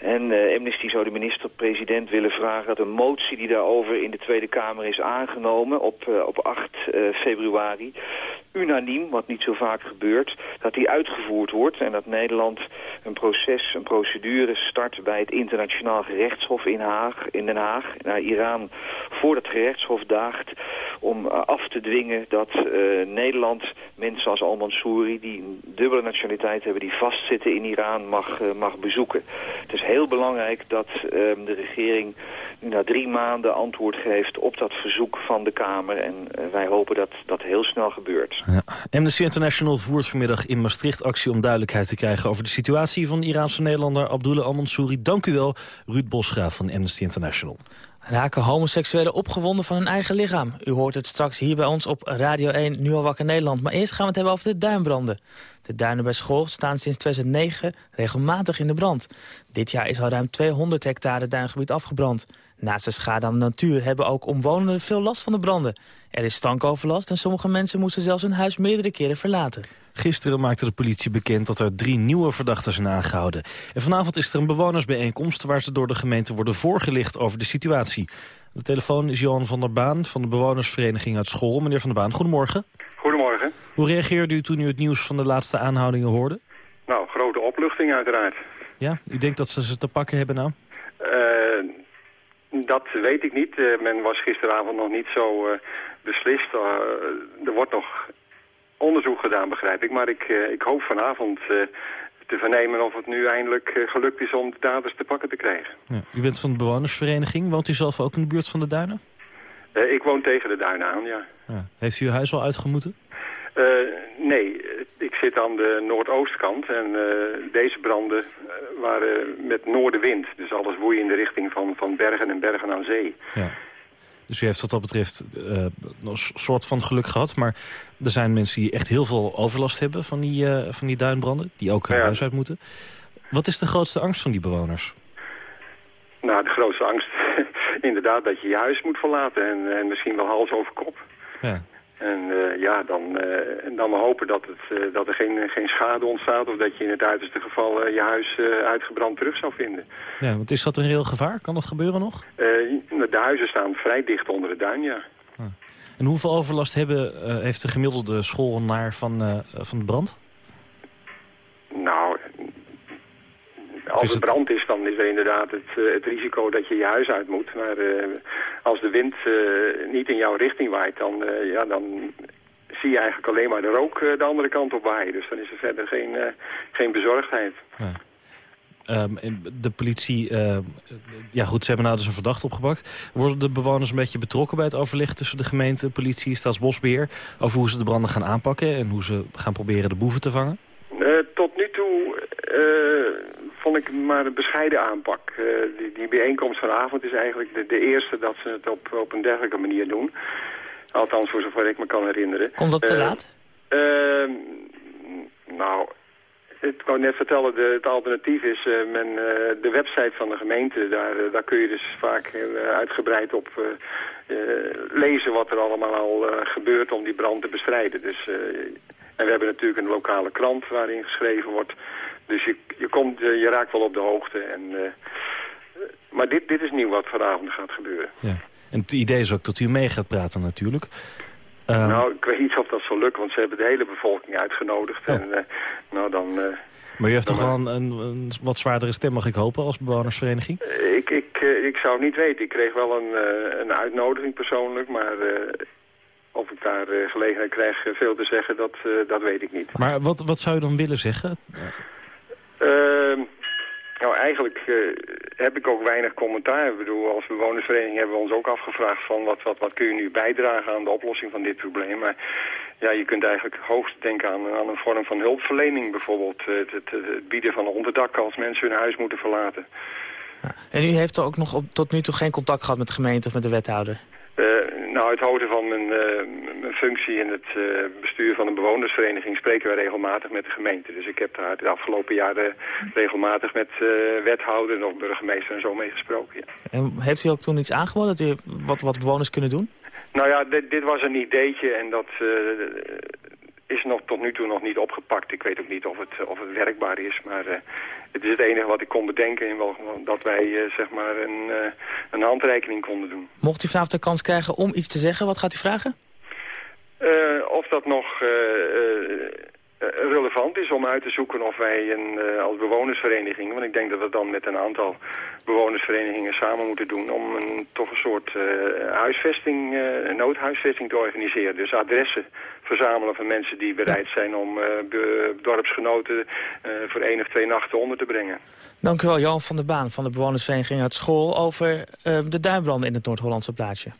En uh, Amnesty zou de minister-president willen vragen dat een motie die daarover in de Tweede Kamer is aangenomen op, uh, op 8 februari, unaniem, wat niet zo vaak gebeurt, dat die uitgevoerd wordt en dat Nederland een proces, een procedure start bij het internationaal gerechtshof in, Haag, in Den Haag, naar Iran, voor dat gerechtshof daagt om uh, af te dwingen dat uh, Nederland mensen als Al-Mansouri, die een dubbele nationaliteit hebben, die vastzitten in Iran, mag, uh, mag bezoeken. Het is heel belangrijk dat de regering na drie maanden antwoord geeft op dat verzoek van de Kamer. En wij hopen dat dat heel snel gebeurt. Amnesty International voert vanmiddag in Maastricht actie om duidelijkheid te krijgen over de situatie van Iraanse Nederlander Abdullah Al-Mansouri. Dank u wel, Ruud Bosgraaf van Amnesty International. Raken homoseksuelen opgewonden van hun eigen lichaam? U hoort het straks hier bij ons op Radio 1, nu al wakker Nederland. Maar eerst gaan we het hebben over de duinbranden. De duinen bij school staan sinds 2009 regelmatig in de brand. Dit jaar is al ruim 200 hectare duingebied afgebrand. Naast de schade aan de natuur hebben ook omwonenden veel last van de branden. Er is stankoverlast en sommige mensen moesten zelfs hun huis meerdere keren verlaten. Gisteren maakte de politie bekend dat er drie nieuwe verdachten zijn aangehouden. En vanavond is er een bewonersbijeenkomst waar ze door de gemeente worden voorgelicht over de situatie. De telefoon is Johan van der Baan van de bewonersvereniging uit school. Meneer van der Baan, goedemorgen. Goedemorgen. Hoe reageerde u toen u het nieuws van de laatste aanhoudingen hoorde? Nou, grote opluchting uiteraard. Ja, u denkt dat ze ze te pakken hebben nou? Dat weet ik niet. Uh, men was gisteravond nog niet zo uh, beslist. er wordt nog onderzoek gedaan, begrijp ik. Maar ik, ik hoop vanavond te vernemen of het nu eindelijk gelukt is om de daders te pakken te krijgen. Ja, u bent van de bewonersvereniging. Woont u zelf ook in de buurt van de duinen? ik woon tegen de duinen aan, ja. ja. Heeft u uw huis al uitgemoeten? Uh, nee, ik zit aan de noordoostkant en uh, deze branden uh, waren met noordenwind. Dus alles woei in de richting van, van bergen en bergen aan zee. Ja. Dus u heeft wat dat betreft een soort van geluk gehad. Maar er zijn mensen die echt heel veel overlast hebben van die, van die duinbranden. Die ook hun ja. huis uit moeten. Wat is de grootste angst van die bewoners? Nou, de grootste angst inderdaad dat je je huis moet verlaten. En, en misschien wel hals over kop. Ja. En uh, ja, dan, uh, en dan hopen dat, het, uh, dat er geen, geen schade ontstaat... of dat je in het uiterste geval je huis uitgebrand terug zou vinden. Ja, want is dat een reëel gevaar? Kan dat gebeuren nog? de huizen staan vrij dicht onder de duin, ja. Ah. En hoeveel overlast hebben, heeft de gemiddelde schoolnaar van, van de brand? Nou, als het brand is, dan is er inderdaad het, uh, het risico dat je je huis uit moet. Maar uh, als de wind uh, niet in jouw richting waait, dan, ja, dan zie je eigenlijk alleen maar de rook de andere kant op waaien. Dus dan is er verder geen, geen bezorgdheid. Ja. Um, de politie, uh, ja goed, ze hebben nou dus een verdachte opgepakt. Worden de bewoners een beetje betrokken bij het overleg tussen de gemeente, politie, staatsbosbeheer... over hoe ze de branden gaan aanpakken en hoe ze gaan proberen de boeven te vangen? Uh, tot nu toe vond ik maar een bescheiden aanpak. Uh, die, die, bijeenkomst vanavond is eigenlijk de, de, eerste dat ze het op, op een dergelijke manier doen. Althans, voor zover ik me kan herinneren. Komt dat te uh, laat? Uh, nou, ik wou net vertellen, de, het alternatief is men, de website van de gemeente. Daar, daar kun je dus vaak uitgebreid op lezen wat er allemaal al gebeurt om die brand te bestrijden. Dus, en we hebben natuurlijk een lokale krant waarin geschreven wordt dus je, je, komt, eh, je raakt wel op de hoogte. En, uh, maar dit, dit is nieuw wat vanavond gaat gebeuren. Ja. En het idee is ook dat u mee gaat praten natuurlijk. Um... Nou, ik weet niet of dat zal lukken, want ze hebben de hele bevolking uitgenodigd. Oh. En uh, nou dan... maar u heeft toch wel een, een, een, wat zwaardere stem, mag ik hopen, als bewonersvereniging? Ik, ik, ik zou het niet weten. Ik kreeg wel een, een uitnodiging persoonlijk, maar of ik daar gelegenheid krijg veel te zeggen, dat, dat weet ik niet. Maar wat, wat zou je dan willen zeggen? Uh, nou, eigenlijk heb ik ook weinig commentaar. Ik bedoel, als bewonersvereniging hebben we ons ook afgevraagd van wat, wat, wat kun je nu bijdragen aan de oplossing van dit probleem. Maar ja, je kunt eigenlijk hoogst denken aan, aan een vorm van hulpverlening bijvoorbeeld. Het, het, het bieden van onderdak als mensen hun huis moeten verlaten. Ja. En u heeft er ook nog op, tot nu toe geen contact gehad met de gemeente of met de wethouder? Uh, nou, het houden van mijn, uh, mijn functie in het uh, bestuur van een bewonersvereniging spreken we regelmatig met de gemeente. Dus ik heb daar de afgelopen jaren regelmatig met wethouder of burgemeester en zo mee gesproken. Ja. En heeft u ook toen iets aangeboden dat u wat, wat bewoners kunnen doen? Nou ja, dit, dit was een ideetje en dat is nog tot nu toe nog niet opgepakt. Ik weet ook niet of het, of het werkbaar is, maar het is het enige wat ik kon bedenken in wel, dat wij uh, zeg maar een, uh, een handreiking konden doen. Mocht u vanavond de kans krijgen om iets te zeggen, wat gaat u vragen? Of dat nog om uit te zoeken of wij een, als bewonersvereniging... want ik denk dat we dan met een aantal bewonersverenigingen samen moeten doen... om een, toch een soort huisvesting, een noodhuisvesting te organiseren. Dus adressen verzamelen van mensen die bereid zijn om dorpsgenoten voor één of twee nachten onder te brengen. Dank u wel, Johan van der Baan van de bewonersvereniging uit school... over de duinbranden in het Noord-Hollandse plaatsje.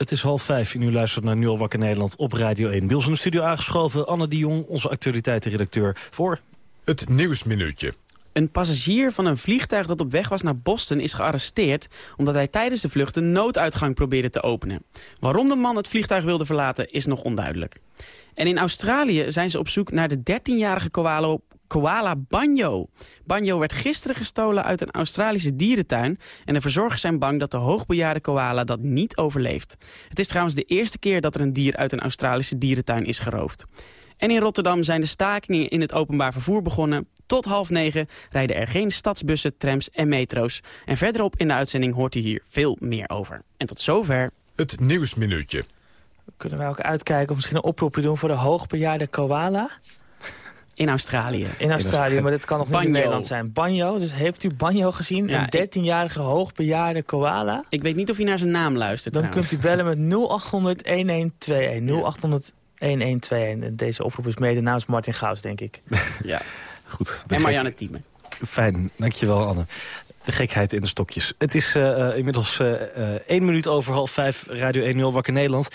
Het is half vijf u luistert naar Nu al wakker Nederland op Radio 1. Bij de studio aangeschoven Anne de Jong, onze actualiteitenredacteur, voor... Het Nieuwsminuutje. Een passagier van een vliegtuig dat op weg was naar Boston is gearresteerd... omdat hij tijdens de vlucht een nooduitgang probeerde te openen. Waarom de man het vliegtuig wilde verlaten is nog onduidelijk. En in Australië zijn ze op zoek naar de 13-jarige koala, koala Banjo. Banjo werd gisteren gestolen uit een Australische dierentuin... en de verzorgers zijn bang dat de hoogbejaarde koala dat niet overleeft. Het is trouwens de eerste keer dat er een dier uit een Australische dierentuin is geroofd. En in Rotterdam zijn de stakingen in het openbaar vervoer begonnen. Tot half negen rijden er geen stadsbussen, trams en metro's. En verderop in de uitzending hoort u hier veel meer over. En tot zover... Het Nieuwsminuutje. Kunnen wij ook uitkijken of misschien een oproepje doen voor de hoogbejaarde koala? In Australië. In Australië, maar dit kan nog niet in Nederland zijn. Banjo, dus heeft u Banjo gezien? Ja, een 13-jarige hoogbejaarde koala? Ik weet niet of u naar zijn naam luistert Dan trouwens. kunt u bellen met 0800 1121. 0800 1121. En deze oproep is mede namens Martin Gauws, denk ik. ja. Goed. En Marianne Thieme. Fijn, dankjewel Anne. De gekheid in de stokjes. Het is uh, inmiddels uh, één minuut over half vijf, Radio 1 0 Wakker Nederland.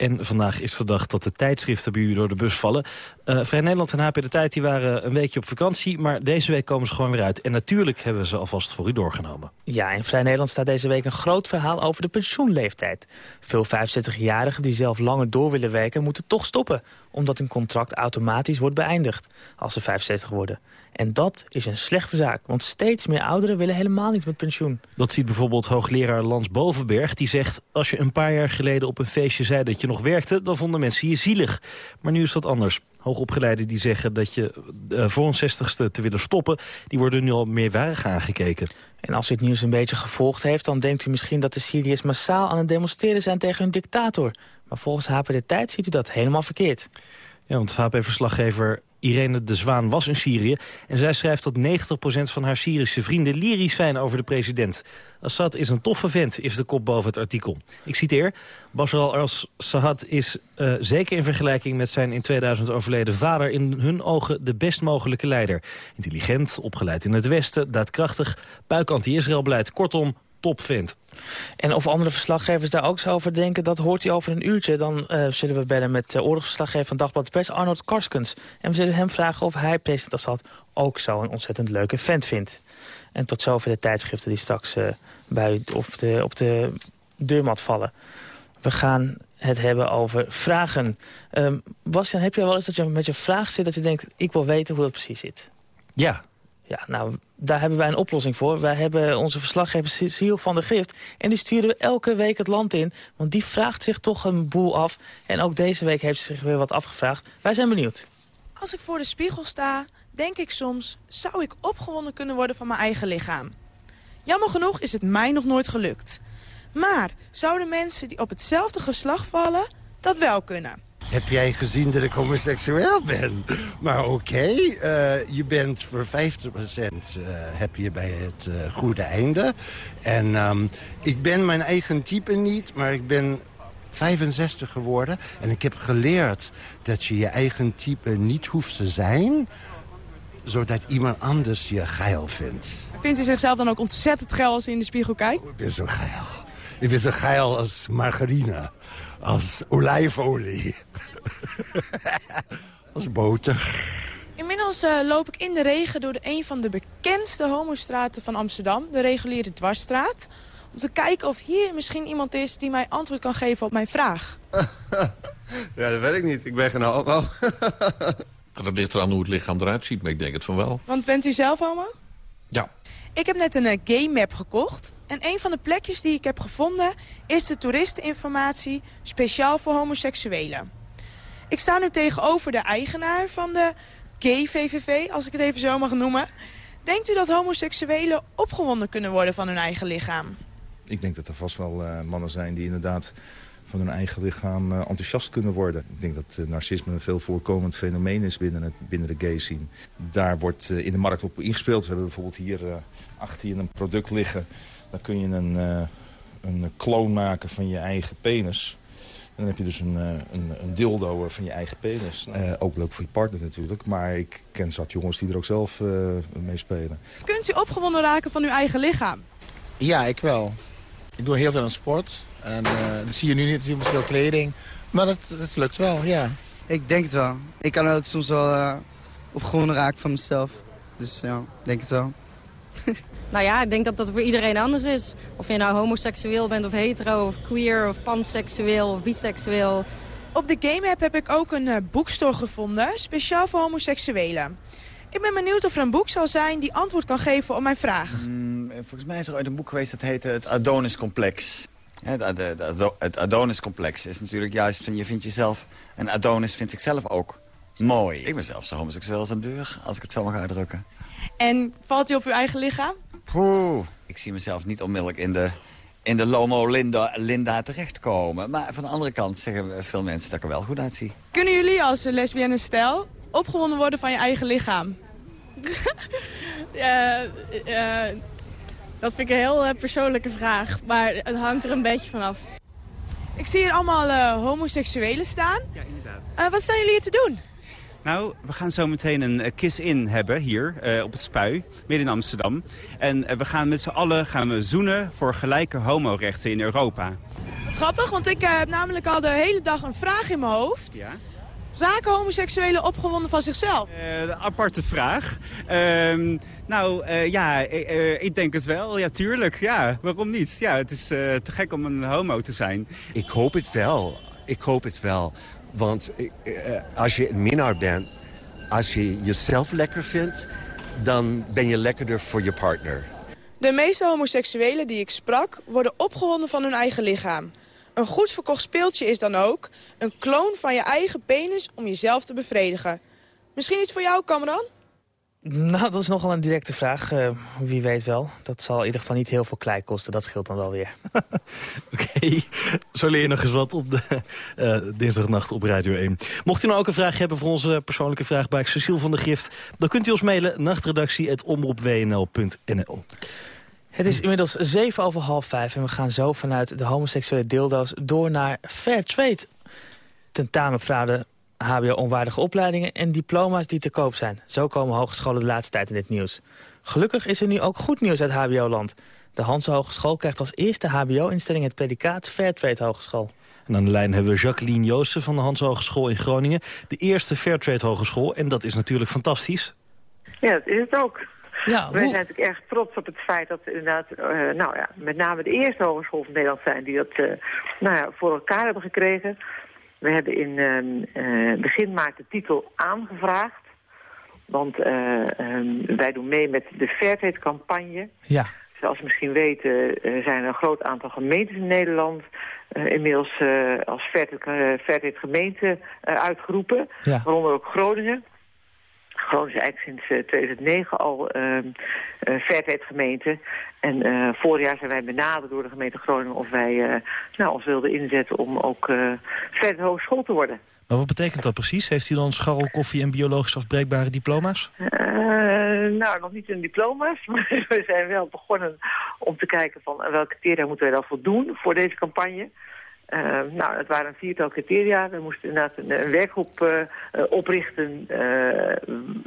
En vandaag is de dag dat de tijdschriften bij u door de bus vallen. Uh, Vrij Nederland en HP De Tijd die waren een weekje op vakantie... maar deze week komen ze gewoon weer uit. En natuurlijk hebben we ze alvast voor u doorgenomen. Ja, in Vrij Nederland staat deze week een groot verhaal over de pensioenleeftijd. Veel 65-jarigen die zelf langer door willen werken... moeten toch stoppen, omdat hun contract automatisch wordt beëindigd... als ze 65 worden. En dat is een slechte zaak, want steeds meer ouderen willen helemaal niet met pensioen. Dat ziet bijvoorbeeld hoogleraar Lans Bovenberg. Die zegt, als je een paar jaar geleden op een feestje zei dat je nog werkte... dan vonden mensen je zielig. Maar nu is dat anders. Hoogopgeleiden die zeggen dat je uh, voor een zestigste te willen stoppen... die worden nu al meerwarig aangekeken. En als u het nieuws een beetje gevolgd heeft... dan denkt u misschien dat de Syriërs massaal aan het demonstreren zijn tegen hun dictator. Maar volgens HP De Tijd ziet u dat helemaal verkeerd. Ja, want HP-verslaggever Irene de Zwaan was in Syrië. En zij schrijft dat 90% van haar Syrische vrienden lyrisch zijn over de president. Assad is een toffe vent, is de kop boven het artikel. Ik citeer, Bashar al-Assad is uh, zeker in vergelijking met zijn in 2000 overleden vader... in hun ogen de best mogelijke leider. Intelligent, opgeleid in het Westen, daadkrachtig, buik anti-Israël beleid. Kortom, topvent. En of andere verslaggevers daar ook zo over denken, dat hoort u over een uurtje. Dan uh, zullen we bellen met uh, oorlogsverslaggever van Dagblad de Pers, Arnold Karskens. En we zullen hem vragen of hij president Assad ook zo een ontzettend leuke vent vindt. En tot zover de tijdschriften die straks uh, bij op de, op de deurmat vallen. We gaan het hebben over vragen. Um, Bastian, heb je wel eens dat je met je vraag zit... dat je denkt, ik wil weten hoe dat precies zit? Ja. Ja, nou, daar hebben wij een oplossing voor. Wij hebben onze verslaggever Cecile van der Gift. En die sturen we elke week het land in. Want die vraagt zich toch een boel af. En ook deze week heeft ze zich weer wat afgevraagd. Wij zijn benieuwd. Als ik voor de spiegel sta, denk ik soms... zou ik opgewonden kunnen worden van mijn eigen lichaam? Jammer genoeg is het mij nog nooit gelukt. Maar zouden mensen die op hetzelfde geslacht vallen dat wel kunnen? Heb jij gezien dat ik homoseksueel ben? Maar oké, okay, uh, je bent voor 50% uh, heb je bij het uh, goede einde. En um, ik ben mijn eigen type niet, maar ik ben 65 geworden. En ik heb geleerd dat je je eigen type niet hoeft te zijn zodat iemand anders je geil vindt. Vindt u zichzelf dan ook ontzettend geil als u in de spiegel kijkt? Ik ben zo geil. Ik ben zo geil als margarine. Als olijfolie. als boter. Inmiddels uh, loop ik in de regen door de een van de bekendste homostraten van Amsterdam. De reguliere dwarsstraat. Om te kijken of hier misschien iemand is die mij antwoord kan geven op mijn vraag. ja, dat weet ik niet. Ik ben geen homo. dat ligt eraan hoe het lichaam eruit ziet, maar ik denk het van wel. Want bent u zelf homo? Ja. Ik heb net een uh, gay map gekocht. En een van de plekjes die ik heb gevonden is de toeristeninformatie speciaal voor homoseksuelen. Ik sta nu tegenover de eigenaar van de gay VVV, als ik het even zo mag noemen. Denkt u dat homoseksuelen opgewonden kunnen worden van hun eigen lichaam? Ik denk dat er vast wel uh, mannen zijn die inderdaad van hun eigen lichaam uh, enthousiast kunnen worden. Ik denk dat uh, narcisme een veel voorkomend fenomeen is binnen, het, binnen de gay scene. Daar wordt in de markt op ingespeeld. We hebben bijvoorbeeld hier achter je een product liggen. Dan kun je een, een kloon maken van je eigen penis. En dan heb je dus een, een, een dildo van je eigen penis. Uh, ook leuk voor je partner natuurlijk. Maar ik ken zat jongens die er ook zelf uh, mee spelen. Kunt u opgewonden raken van uw eigen lichaam? Ja, ik wel. Ik doe heel veel aan sport. En uh, dat zie je nu niet, natuurlijk met veel kleding. Maar dat, dat lukt wel, ja. Ik denk het wel. Ik kan ook soms wel opgewonden raken van mezelf. Dus ja, ik denk het wel. Nou ja, ik denk dat dat voor iedereen anders is. Of je nou homoseksueel bent of hetero of queer of panseksueel of biseksueel. Op de Game App heb ik ook een uh, boekstore gevonden, speciaal voor homoseksuelen. Ik ben benieuwd of er een boek zal zijn die antwoord kan geven op mijn vraag. Mm, volgens mij is er ooit een boek geweest dat heette het Adonis-complex. Het, het Adonis-complex is natuurlijk juist, van je vindt jezelf... En Adonis vind ik zelf ook mooi. Ik ben zelf zo homoseksueel als een deur, als ik het zo mag uitdrukken. En valt u op uw eigen lichaam? Poeh, ik zie mezelf niet onmiddellijk in de, in de Lomo Linda, Linda terechtkomen. Maar van de andere kant zeggen veel mensen dat ik er wel goed uitzie. Kunnen jullie als lesbienne stijl opgewonden worden van je eigen lichaam? uh, dat vind ik een heel uh, persoonlijke vraag. Maar het hangt er een beetje vanaf. Ik zie hier allemaal uh, homoseksuelen staan. Ja, inderdaad. wat staan jullie hier te doen? Nou, we gaan zo meteen een uh, kiss-in hebben hier uh, op het Spui, midden in Amsterdam. En uh, we gaan met z'n allen gaan we zoenen voor gelijke homorechten in Europa. Wat grappig, want ik heb namelijk al de hele dag een vraag in mijn hoofd. Ja? Raken homoseksuelen opgewonden van zichzelf? een aparte vraag. Ehm, nou, ja, ik denk het wel. Ja, tuurlijk. Ja, waarom niet? Ja, het is te gek om een homo te zijn. Ik hoop het wel. Ik hoop het wel. Want uh, als je een minnaar bent, als je jezelf lekker vindt... dan ben je lekkerder voor je partner. De meeste homoseksuelen die ik sprak worden opgewonden van hun eigen lichaam. Een goed verkocht speeltje is dan ook een kloon van je eigen penis om jezelf te bevredigen. Misschien iets voor jou, Cameron? Nou, dat is nogal een directe vraag. Uh, wie weet wel. Dat zal in ieder geval niet heel veel klei kosten. Dat scheelt dan wel weer. Oké, okay. zo leer je nog eens wat op de uh, dinsdagnacht op Radio 1. Mocht u nou ook een vraag hebben voor onze persoonlijke vraagbaak Cecile van der Gift... dan kunt u ons mailen nachtredactie.omroepwnl.nl. Het is inmiddels zeven over half vijf en we gaan zo vanuit de homoseksuele deeldoos door naar Fairtrade. Tentamenfraude hbo-onwaardige opleidingen en diploma's die te koop zijn. Zo komen hogescholen de laatste tijd in dit nieuws. Gelukkig is er nu ook goed nieuws uit hbo-land. De Hanse Hogeschool krijgt als eerste hbo-instelling het predicaat Fairtrade Hogeschool. En aan de lijn hebben we Jacqueline Joosten van de Hans Hogeschool in Groningen. De eerste Fairtrade Hogeschool. En dat is natuurlijk fantastisch. Ja, dat is het ook. Ja, we zijn natuurlijk erg trots op het feit dat we inderdaad, uh, nou ja, met name de eerste hogeschool van Nederland zijn die dat uh, nou ja, voor elkaar hebben gekregen. We hebben in uh, begin maart de titel aangevraagd. Want wij doen mee met de Fairtrade-campagne. Ja. Zoals misschien weten zijn er een groot aantal gemeentes in Nederland... inmiddels als Fairtrade, Fairtrade gemeente uitgeroepen. Ja. Waaronder ook Groningen. Groningen is eigenlijk sinds 2009 al uh, uh, Fairtrade gemeente. En uh, vorig jaar zijn wij benaderd door de gemeente Groningen of wij nou, ons wilden inzetten om ook uh, Fairtrade hogeschool te worden. Maar wat betekent dat precies? Heeft u dan scharrel, koffie en biologisch afbreekbare diploma's? nou, nog niet in diploma's, maar we zijn wel begonnen om te kijken van welke criteria moeten wij dan voldoen voor deze campagne. Uh, nou, het waren een viertal criteria. We moesten inderdaad een, een werkgroep uh, uh, oprichten...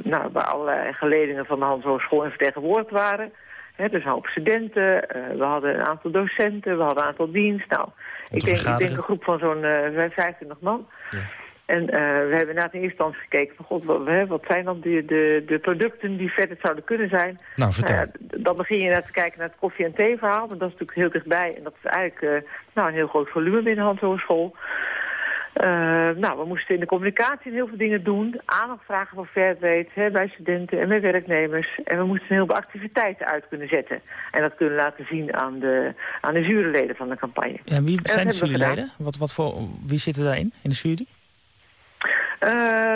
nou, waar allerlei geledingen van de Hans Hogeschool en vertegenwoordigd waren. He, dus een hoop studenten, we hadden een aantal docenten, we hadden een aantal dienst. Nou, ik denk, ik denk een groep van zo'n 25 man. Ja. En uh, we hebben na in eerste instantie gekeken van god, wat, wat zijn dan de, de, de producten die verder zouden kunnen zijn. Nou, vertel. Uh, dan begin je naar te kijken naar het koffie- en thee-verhaal, want dat is natuurlijk heel dichtbij. En dat is eigenlijk uh, nou, een heel groot volume binnen Hans Hogeschool. nou, we moesten in de communicatie heel veel dingen doen. Aandacht vragen voor hè, bij studenten en bij werknemers. En we moesten heel veel activiteiten uit kunnen zetten. En dat kunnen laten zien aan de, aan de juryleden van de campagne. Ja, wie zijn de juryleden? Wat, wat voor, wie zitten daarin, in de jury? Uh,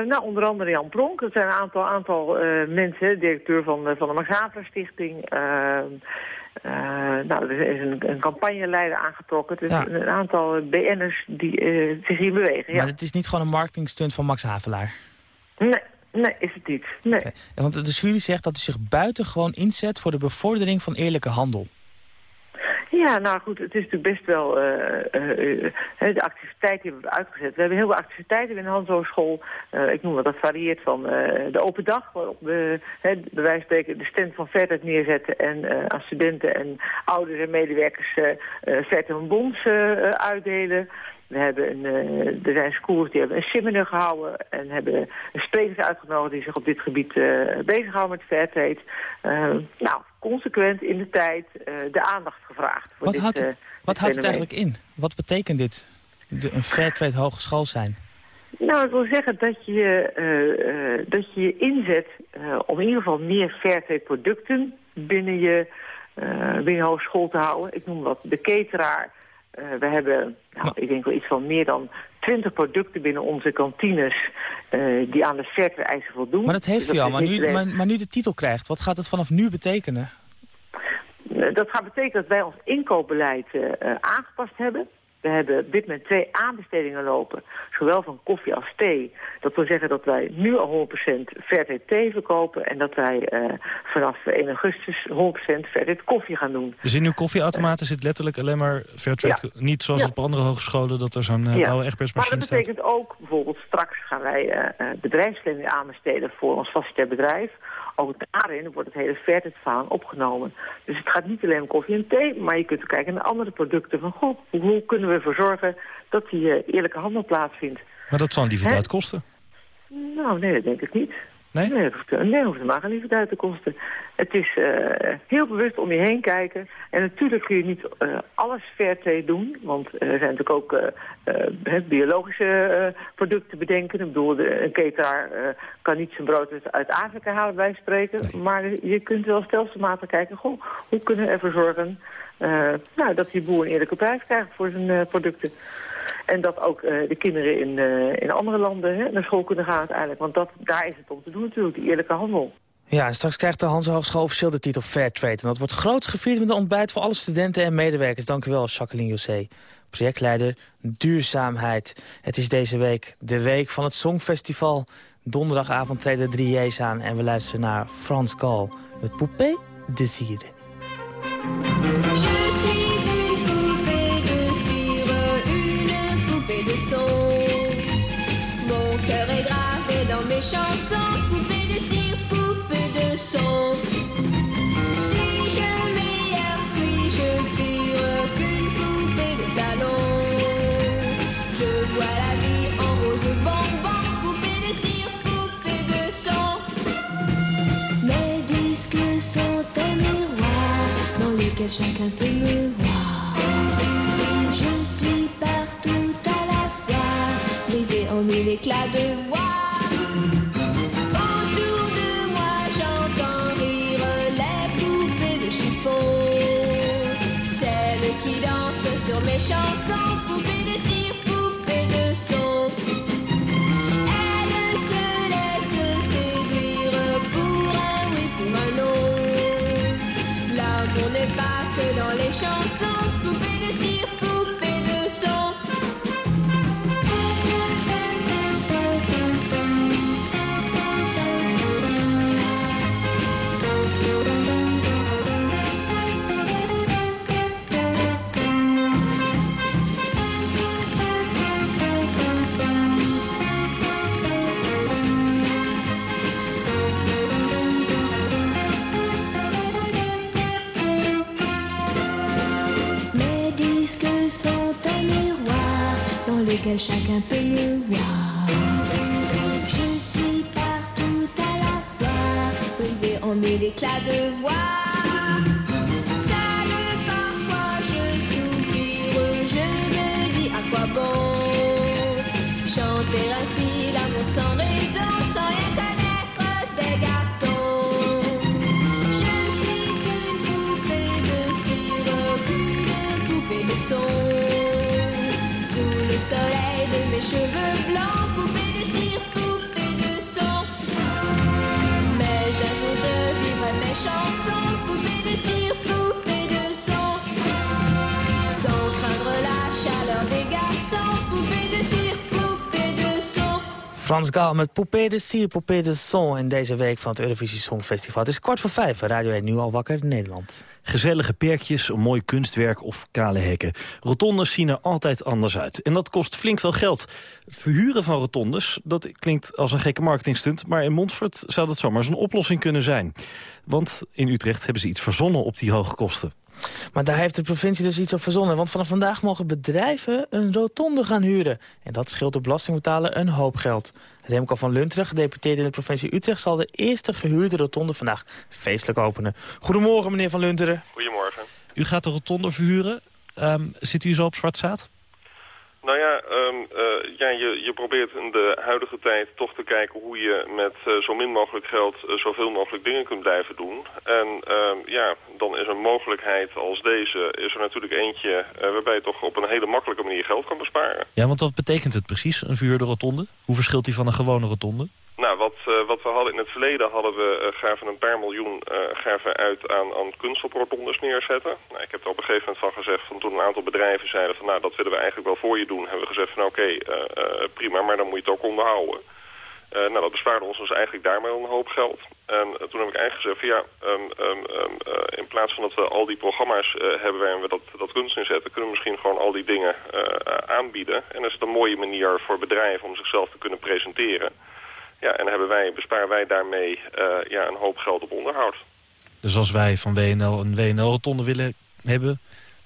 nou, onder andere Jan Pronk. Dat zijn een aantal, aantal uh, mensen, directeur van, van de Max Havelaar Stichting. Uh, nou, er is een, een campagneleider aangetrokken. Dus ja. een aantal BN'ers die zich hier bewegen. Maar ja. het is niet gewoon een marketingstunt van Max Havelaar? Nee, nee, is het niet. Nee. Okay. Want de jury zegt dat u zich buitengewoon inzet voor de bevordering van eerlijke handel. Ja, nou goed, het is natuurlijk best wel uh, uh, uh, de activiteiten die we uitgezet. We hebben heel veel activiteiten in de Hans Hogeschool. ik noem wat, dat varieert van de open dag, waarop we bij wijze van spreken de stand van Vertet neerzetten en aan studenten en ouders en medewerkers uh, een bons uitdelen. We hebben een, uh, er zijn schools die hebben een seminar gehouden en hebben sprekers uitgenodigd die zich op dit gebied uh, bezighouden met fairtrade. Uh, nou, consequent in de tijd de aandacht gevraagd. Voor wat dit, houdt, wat houdt het eigenlijk in? Wat betekent dit, de, een fairtrade hogeschool zijn? Nou, ik wil zeggen dat je uh, uh, dat je, je inzet uh, om in ieder geval meer fairtrade producten binnen je, binnen je hogeschool te houden. Ik noem dat de cateraar. We hebben, nou, ik denk wel iets van meer dan 20 producten binnen onze kantines die aan de eisen voldoen. Maar dat heeft dus u al, maar nu, maar, maar nu de titel krijgt, wat gaat het vanaf nu betekenen? dat gaat betekenen dat wij ons inkoopbeleid aangepast hebben. We hebben op dit moment twee aanbestedingen lopen, zowel van koffie als thee. Dat wil zeggen dat wij nu al 100% Fairtrade thee verkopen... en dat wij uh, vanaf 1 augustus 100% Fairtrade koffie gaan doen. Dus in uw koffieautomaten zit letterlijk alleen maar Fairtrade... Ja. Niet zoals ja. op andere hogescholen dat er zo'n uh, ja. echtbeersmachine staat. Maar dat betekent ook, bijvoorbeeld straks gaan wij uh, bedrijfsleningen aanbesteden... voor ons facilitair bedrijf ook daarin wordt het hele Fairtrade-verhaal opgenomen. Dus het gaat niet alleen om koffie en thee, maar je kunt kijken naar andere producten. Van, goh, hoe kunnen we ervoor zorgen dat die uh, eerlijke handel plaatsvindt? Maar dat zal een lieve kosten. Nou, nee, dat denk ik niet. Nee? Nee, dat hoeft, nee, hoeft helemaal lieve tijd te kosten. Het is uh, heel bewust om je heen kijken. En natuurlijk kun je niet uh, alles fairtrade doen. Want er zijn natuurlijk ook uh, biologische producten bedenken. Ik bedoel, een keteraar kan niet zijn brood uit Afrika halen, bij spreken. Nee. Maar je kunt wel stelselmatig kijken, goh, hoe kunnen we ervoor zorgen... nou, dat die boer een eerlijke prijs krijgt voor zijn producten. En dat ook uh, de kinderen in, uh, in andere landen hè, naar school kunnen gaan uiteindelijk. Want dat, daar is het om te doen natuurlijk, die eerlijke handel. Ja, straks krijgt de Hanse Hogeschool officieel de titel Fairtrade. En dat wordt groots gevierd met een ontbijt voor alle studenten en medewerkers. Dank u wel, Jacqueline José, projectleider Duurzaamheid. Het is deze week de week van het Songfestival. Donderdagavond treden drie J's aan en we luisteren naar Frans Gal met Poupée Désiré. chansons, chacun peut me voir. Je suis partout à la fois, brisé en mille éclats de voix. Autour de moi, j'entends rire les poupées de chiffon, celles qui dansent sur mes chansons. Que chacun peut me voir. Je suis partout à la fois Pouvez en est l'éclat de voix. Seule parfois je soupire Je me dis à quoi bon. Chanter ainsi l'amour sans réunir cheveux blancs, Frans Gaal met Poupée de Sier, Poupée de Son... in deze week van het Eurovisie Songfestival. Het is kwart voor vijf, Radio 1 nu al wakker in Nederland. Gezellige perkjes, mooi kunstwerk of kale hekken. Rotondes zien er altijd anders uit. En dat kost flink veel geld. Het verhuren van rotondes, dat klinkt als een gekke marketingstunt... maar in Montfort zou dat zomaar een oplossing kunnen zijn. Want in Utrecht hebben ze iets verzonnen op die hoge kosten. Maar daar heeft de provincie dus iets op verzonnen. Want vanaf vandaag mogen bedrijven een rotonde gaan huren. En dat scheelt de belastingbetaler een hoop geld. Remco van Lunteren, gedeputeerde in de provincie Utrecht... zal de eerste gehuurde rotonde vandaag feestelijk openen. Goedemorgen, meneer van Lunteren. Goedemorgen. U gaat de rotonde verhuren. Ehm, zit u zo op zwart zaad? Nou ja, ja je, probeert in de huidige tijd toch te kijken hoe je met eh, zo min mogelijk geld eh, zoveel mogelijk dingen kunt blijven doen. En ehm, ja, dan is een mogelijkheid als deze is er natuurlijk eentje waarbij je toch op een hele makkelijke manier geld kan besparen. Ja, want wat betekent het precies, een verhuurde rotonde? Hoe verschilt die van een gewone rotonde? Nou, wat, eh, wat we hadden in het verleden hadden we uh, gaven een paar miljoen uh, gaven uit aan, aan neerzetten. Nou, ik heb er op een gegeven moment van gezegd, van toen een aantal bedrijven zeiden van nou dat willen we eigenlijk wel voor je doen, hebben we gezegd van oké, prima, maar dan moet je het ook onderhouden. nou, dat bespaarde ons dus eigenlijk daarmee een hoop geld. En toen heb ik eigenlijk gezegd van ja, um, in plaats van dat we al die programma's hebben waarin we dat, dat kunst inzetten, kunnen we misschien gewoon al die dingen aanbieden. En dat is een mooie manier voor bedrijven om zichzelf te kunnen presenteren. Ja, en hebben wij, besparen wij daarmee uh, ja, een hoop geld op onderhoud. Dus als wij van WNL een WNL-rotonde willen hebben...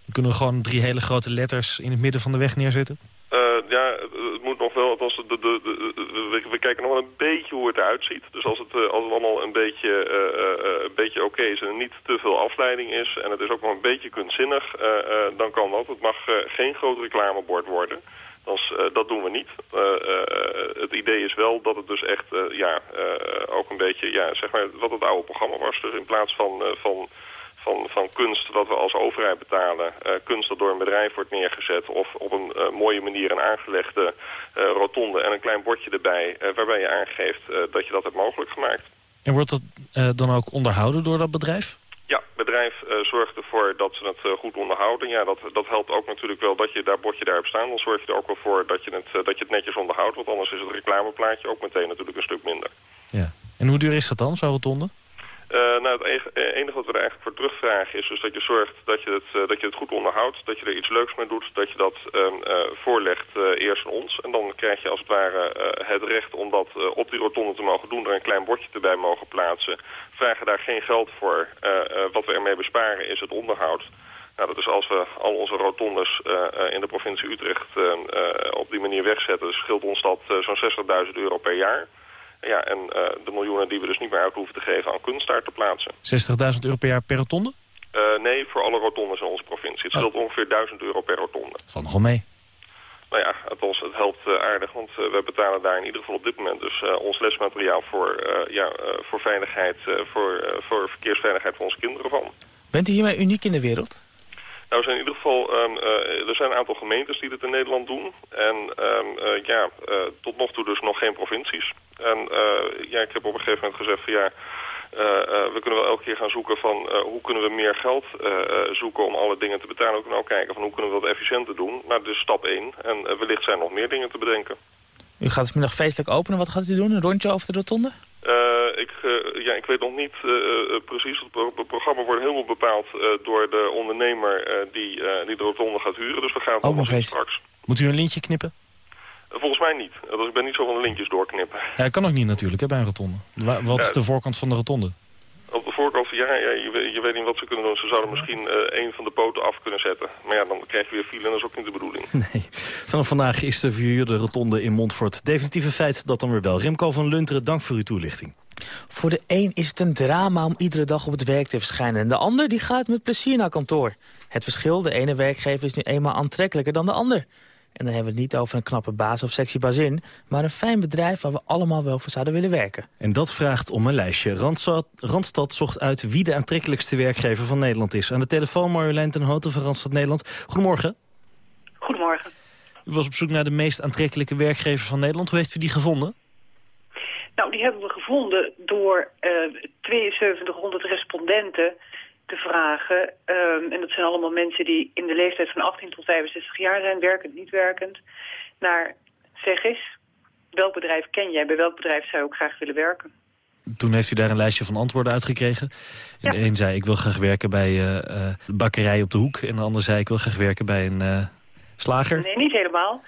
dan kunnen we gewoon drie hele grote letters in het midden van de weg neerzetten? Uh, ja, het moet nog wel, althans, de, de, de, we, we, kijken nog wel een beetje hoe het eruit ziet. Dus als het, uh, als het allemaal een beetje, een beetje oké is en er niet te veel afleiding is... en het is ook nog een beetje kunstzinnig, dan kan dat. Het mag geen groot reclamebord worden... Dus, uh, dat doen we niet. Uh, uh, het idee is wel dat het dus echt ja, ook een beetje ja, zeg maar wat het oude programma was. Dus in plaats van, van, van, van kunst wat we als overheid betalen, kunst dat door een bedrijf wordt neergezet of op een mooie manier een aangelegde rotonde en een klein bordje erbij waarbij je aangeeft dat je dat hebt mogelijk gemaakt. En wordt dat dan ook onderhouden door dat bedrijf? Ja, het bedrijf uh, zorgt ervoor dat ze het uh, goed onderhouden. Ja, dat, dat helpt ook natuurlijk wel dat je daar bordje daar hebt staan. Dan zorg je er ook wel voor dat je het, uh, dat je het netjes onderhoudt. Want anders is het reclameplaatje ook meteen natuurlijk een stuk minder. Ja. En hoe duur is dat dan, zo'n rotonde? Nou, het enige wat we er eigenlijk voor terugvragen is dus dat je zorgt dat je het, dat je het goed onderhoudt. Dat je er iets leuks mee doet. Dat je dat ehm, voorlegt eerst aan ons. En dan krijg je als het ware het recht om dat op die rotonde te mogen doen. Er een klein bordje erbij mogen plaatsen vragen daar geen geld voor. Wat we ermee besparen is het onderhoud. Nou, dat is als we al onze rotondes in de provincie Utrecht op die manier wegzetten... scheelt ons dat zo'n 60.000 euro per jaar. Ja, en de miljoenen die we dus niet meer uit hoeven te geven aan kunst daar te plaatsen. 60.000 euro per jaar per rotonde? nee, voor alle rotondes in onze provincie. Het scheelt ongeveer 1000 euro per rotonde. Van nogal mee. Nou ja, het, helpt uh, aardig, want uh, we betalen daar in ieder geval op dit moment dus uh, ons lesmateriaal voor, ja, voor veiligheid, voor, voor verkeersveiligheid van onze kinderen van. Bent u hiermee uniek in de wereld? Nou, er zijn in ieder geval um, er zijn een aantal gemeentes die dit in Nederland doen. En um, ja, tot nog toe dus nog geen provincies. En ja, ik heb op een gegeven moment gezegd van ja... We kunnen wel elke keer gaan zoeken van hoe kunnen we meer geld zoeken om alle dingen te betalen. We kunnen ook kijken van hoe kunnen we dat efficiënter doen. Maar dus stap 1. En wellicht zijn er nog meer dingen te bedenken. U gaat het vanmiddag feestelijk openen. Wat gaat u doen? Een rondje over de rotonde? Ja, ik weet nog niet precies. Het, pro het, programma wordt helemaal bepaald door de ondernemer die, die de rotonde gaat huren. Dus we gaan het nog eens straks. Moet u een lintje knippen? Volgens mij niet. Dus ik ben niet zo van de lintjes doorknippen. Ja, kan ook niet natuurlijk hè, bij een rotonde. Wat is de voorkant van de rotonde? Voorkant ja, ja je, weet- je weet niet wat ze kunnen doen. Ze zouden misschien eh, een van de poten af kunnen zetten. Maar ja, dan krijg je weer file en dat is ook niet de bedoeling. Vanaf vandaag is de verhuurde rotonde in Montfort. Definitieve feit dat dan weer wel. Remco van Lunteren, dank voor uw toelichting. Voor de een is het een drama om iedere dag op het werk te verschijnen. En de ander die gaat met plezier naar kantoor. Het verschil, de ene werkgever is nu eenmaal aantrekkelijker dan de ander. En dan hebben we het niet over een knappe baas of sexy bazin... maar een fijn bedrijf waar we allemaal wel voor zouden willen werken. En dat vraagt om een lijstje. Randstad, Randstad zocht uit wie de aantrekkelijkste werkgever van Nederland is. Aan de telefoon Marjolein ten Houten van Randstad Nederland. Goedemorgen. Goedemorgen. U was op zoek naar de meest aantrekkelijke werkgever van Nederland. Hoe heeft u die gevonden? Nou, die hebben we gevonden door eh 7200 respondenten te vragen. Ehm, en dat zijn allemaal mensen die in de leeftijd van 18 tot 65 jaar zijn, werkend, niet werkend. Naar, zeg eens, welk bedrijf ken jij? Bij welk bedrijf zou je ook graag willen werken? Toen heeft u daar een lijstje van antwoorden uitgekregen. En de een zei ik wil graag werken bij eh, eh, de bakkerij op de hoek. En de ander zei ik wil graag werken bij een eh, slager. Nee, niet helemaal.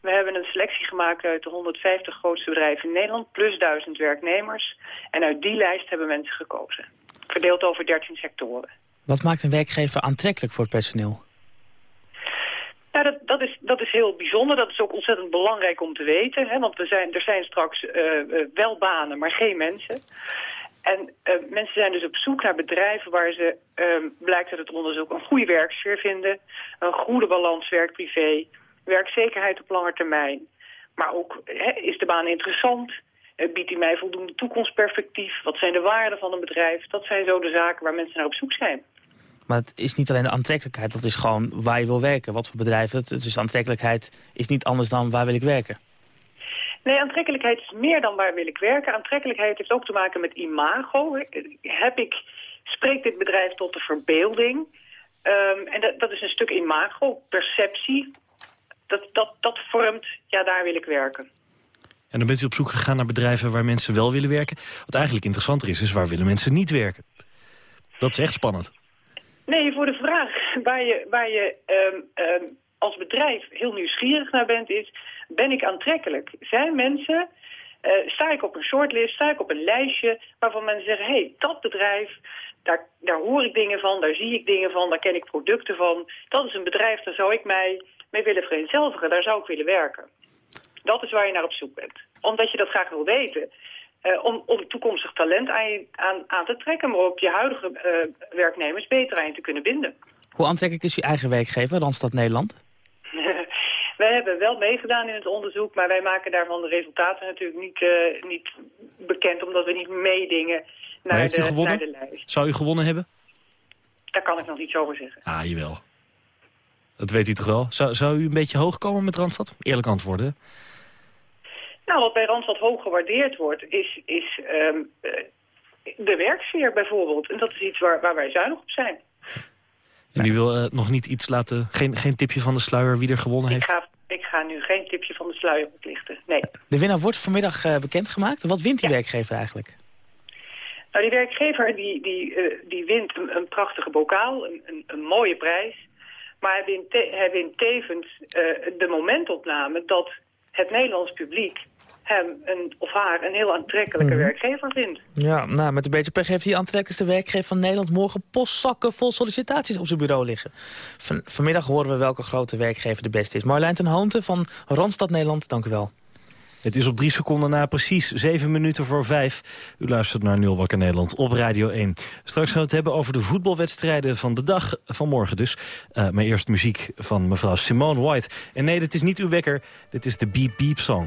We hebben een selectie gemaakt uit de 150 grootste bedrijven in Nederland, plus 1000 werknemers. En uit die lijst hebben mensen gekozen. Verdeeld over 13 sectoren. Wat maakt een werkgever aantrekkelijk voor het personeel? Nou, dat, dat, is, dat is heel bijzonder. Dat is ook ontzettend belangrijk om te weten. Hè? Want we zijn, er zijn straks eh, eh, wel banen, maar geen mensen. En eh, mensen zijn dus op zoek naar bedrijven waar ze, ehm, blijkt uit het onderzoek, een goede werksfeer vinden. Een goede balans werk-privé. Werkzekerheid op lange termijn. Maar ook, hè, is de baan interessant? Eh, biedt die mij voldoende toekomstperspectief? Wat zijn de waarden van een bedrijf? Dat zijn zo de zaken waar mensen naar op zoek zijn. Maar het is niet alleen de aantrekkelijkheid, dat is gewoon waar je wil werken. Wat voor bedrijf het. Dus aantrekkelijkheid is niet anders dan waar wil ik werken. Nee, aantrekkelijkheid is meer dan waar wil ik werken. Aantrekkelijkheid heeft ook te maken met imago. Heb ik, spreekt dit bedrijf tot de verbeelding? Ehm, en dat, dat is een stuk imago, perceptie. Dat, dat, dat vormt, ja, daar wil ik werken. En dan bent u op zoek gegaan naar bedrijven waar mensen wel willen werken. Wat eigenlijk interessanter is, is waar willen mensen niet werken. Dat is echt spannend. Nee, voor de vraag waar je, waar je ehm, ehm, als bedrijf heel nieuwsgierig naar bent is... ben ik aantrekkelijk? Zijn mensen... eh, sta ik op een shortlist, sta ik op een lijstje waarvan mensen zeggen... hé, hey, dat bedrijf, daar, daar hoor ik dingen van, daar zie ik dingen van, daar ken ik producten van. Dat is een bedrijf, daar zou ik mij mee willen vereenzelvigen, daar zou ik willen werken. Dat is waar je naar op zoek bent. Omdat je dat graag wil weten. eh, om, om toekomstig talent aan, je, aan, aan te trekken, maar op je huidige eh, werknemers beter aan je te kunnen binden. Hoe aantrekkelijk is uw eigen werkgever, Randstad Nederland? wij hebben wel meegedaan in het onderzoek, maar wij maken daarvan de resultaten natuurlijk niet, eh, niet bekend, omdat we niet meedingen Maar naar, heeft u de, gewonnen? naar de lijst. Zou u gewonnen hebben? Daar kan ik nog iets over zeggen. Ah, jawel. Dat weet u toch wel? Zou, zou u een beetje hoog komen met Randstad? Eerlijk antwoorden. Nou, wat bij Randstad hoog gewaardeerd wordt, is, is ehm, eh, de werksfeer bijvoorbeeld. En dat is iets waar, waar wij zuinig op zijn. En u wil eh, nog niet iets laten... Geen, geen tipje van de sluier wie er gewonnen Ik heeft? ga, ik ga nu geen tipje van de sluier oplichten. Nee. De winnaar wordt vanmiddag eh, bekendgemaakt. Wat wint die werkgever eigenlijk? Nou, die werkgever die, die, die wint een, een prachtige bokaal, een, een, een mooie prijs. Maar hij wint, te- hij wint tevens eh, de momentopname dat het Nederlands publiek hem een, of haar een heel aantrekkelijke Mhm. werkgever vindt. Ja, nou, met een beetje pech heeft die aantrekkelijkste werkgever van Nederland... morgen postzakken vol sollicitaties op zijn bureau liggen. Van, vanmiddag horen we welke grote werkgever de beste is. Marjolein ten Hoonte van Randstad Nederland, dank u wel. Het is op drie seconden na precies zeven minuten voor vijf. U luistert naar Nul Wakker Nederland op Radio 1. Straks gaan we het hebben over de voetbalwedstrijden van de dag, van morgen dus. Eh, maar eerst muziek van mevrouw Simone White. En nee, dit is niet uw wekker, dit is de Beep Beep Song.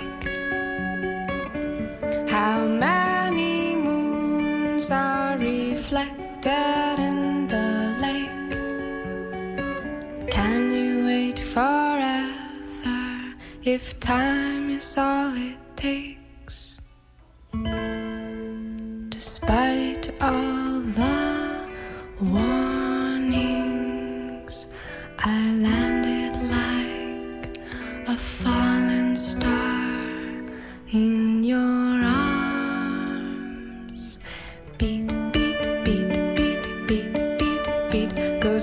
How many moons are reflected in the lake? Can you wait forever if time is all it takes Despite all the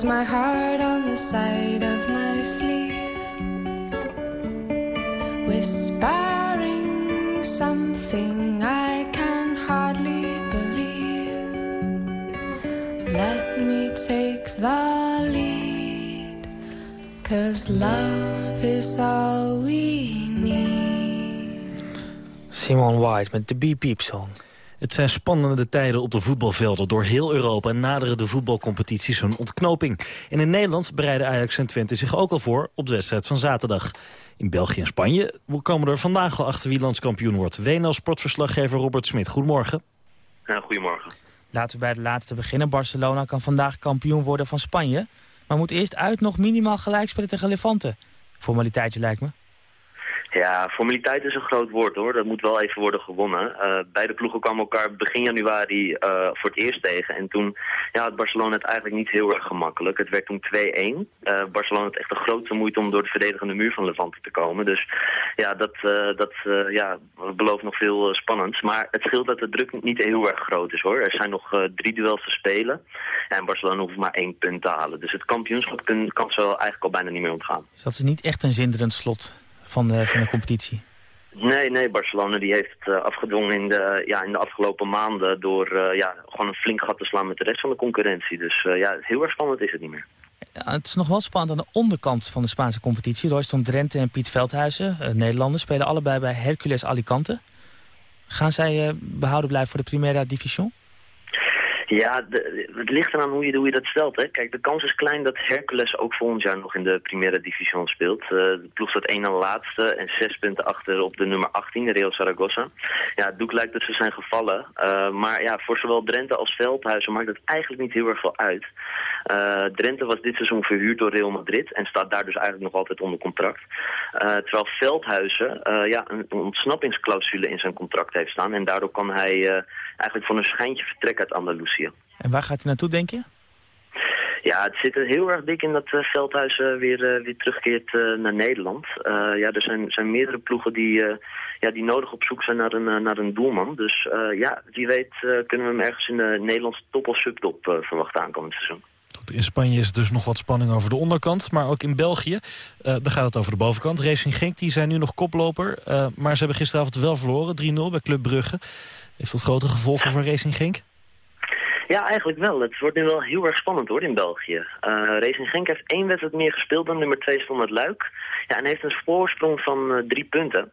my heart on the side of my sleeve. Whispering something I can hardly believe. Let me take the lead. Cause love is all we need. Simon White met de Beep Beep Song. Het zijn spannende tijden op de voetbalvelden door heel Europa... en naderen de voetbalcompetities hun ontknoping. En in Nederland bereiden Ajax en Twente zich ook al voor... op de wedstrijd van zaterdag. In België en Spanje komen er vandaag al achter wie landskampioen wordt. WNL sportverslaggever Robert Smit. Goedemorgen. Ja, goedemorgen. Laten we bij het laatste beginnen. Barcelona kan vandaag kampioen worden van Spanje. Maar moet eerst uit nog minimaal gelijk spelen tegen Levante. Formaliteitje lijkt me. Ja, formaliteit is een groot woord hoor. Dat moet wel even worden gewonnen. Uh, beide ploegen kwamen elkaar begin januari uh, voor het eerst tegen. En toen ja, had Barcelona het eigenlijk niet heel erg gemakkelijk. Het werd toen 2-1. Uh, Barcelona had echt de grootste moeite om door de verdedigende muur van Levante te komen. Dus ja, dat, dat ja, belooft nog veel spannends. Maar het scheelt dat de druk niet heel erg groot is hoor. Er zijn nog drie duels te spelen. En Barcelona hoeft maar één punt te halen. Dus het kampioenschap kan, kan zo eigenlijk al bijna niet meer ontgaan. Dus dat is niet echt een zinderend slot van de, van de competitie? Nee, nee, Barcelona die heeft het uh, afgedwongen in de, ja, in de afgelopen maanden door uh, ja, gewoon een flink gat te slaan met de rest van de concurrentie. Dus uh, ja, heel erg spannend is het niet meer. Ja, het is nog wel spannend aan de onderkant van de Spaanse competitie. Royston Drenthe en Piet Veldhuizen, Nederlanders, spelen allebei bij Hercules Alicante. Gaan zij behouden blijven voor de Primera Division? Ja, het ligt eraan hoe je, hoe je dat stelt. Hè. Kijk, de kans is klein dat Hercules ook volgend jaar nog in de Primera Division speelt. Uh, de ploeg staat één na laatste en zes punten achter op de nummer 18, de Real Zaragoza. Ja, het doek lijkt dat ze zijn gevallen. Uh, maar ja, voor zowel Drenthe als Veldhuizen maakt het eigenlijk niet heel erg veel uit. Uh, Drenthe was dit seizoen verhuurd door Real Madrid en staat daar dus eigenlijk nog altijd onder contract. terwijl Veldhuizen ja, een ontsnappingsclausule in zijn contract heeft staan. En daardoor kan hij eigenlijk voor een schijntje vertrekken uit Andalusië. En waar gaat hij naartoe, denk je? Ja, het zit er heel erg dik in dat uh, Veldhuis uh, weer, uh, weer terugkeert naar Nederland. ja, er zijn, zijn meerdere ploegen die, ja, die nodig op zoek zijn naar een, naar een doelman. Dus ja, wie weet kunnen we hem ergens in de Nederlandse top of subtop verwachten aankomend seizoen. In Spanje is dus nog wat spanning over de onderkant, maar ook in België. daar gaat het over de bovenkant. Racing Genk die zijn nu nog koploper, maar ze hebben gisteravond wel verloren. 3-0 bij Club Brugge. Heeft dat grote gevolgen voor Racing Genk? Ja, eigenlijk wel. Het wordt nu wel heel erg spannend hoor in België. Uh, Racing Genk heeft één wedstrijd meer gespeeld dan nummer twee Standard Luik. Ja, en heeft een voorsprong van uh, drie punten.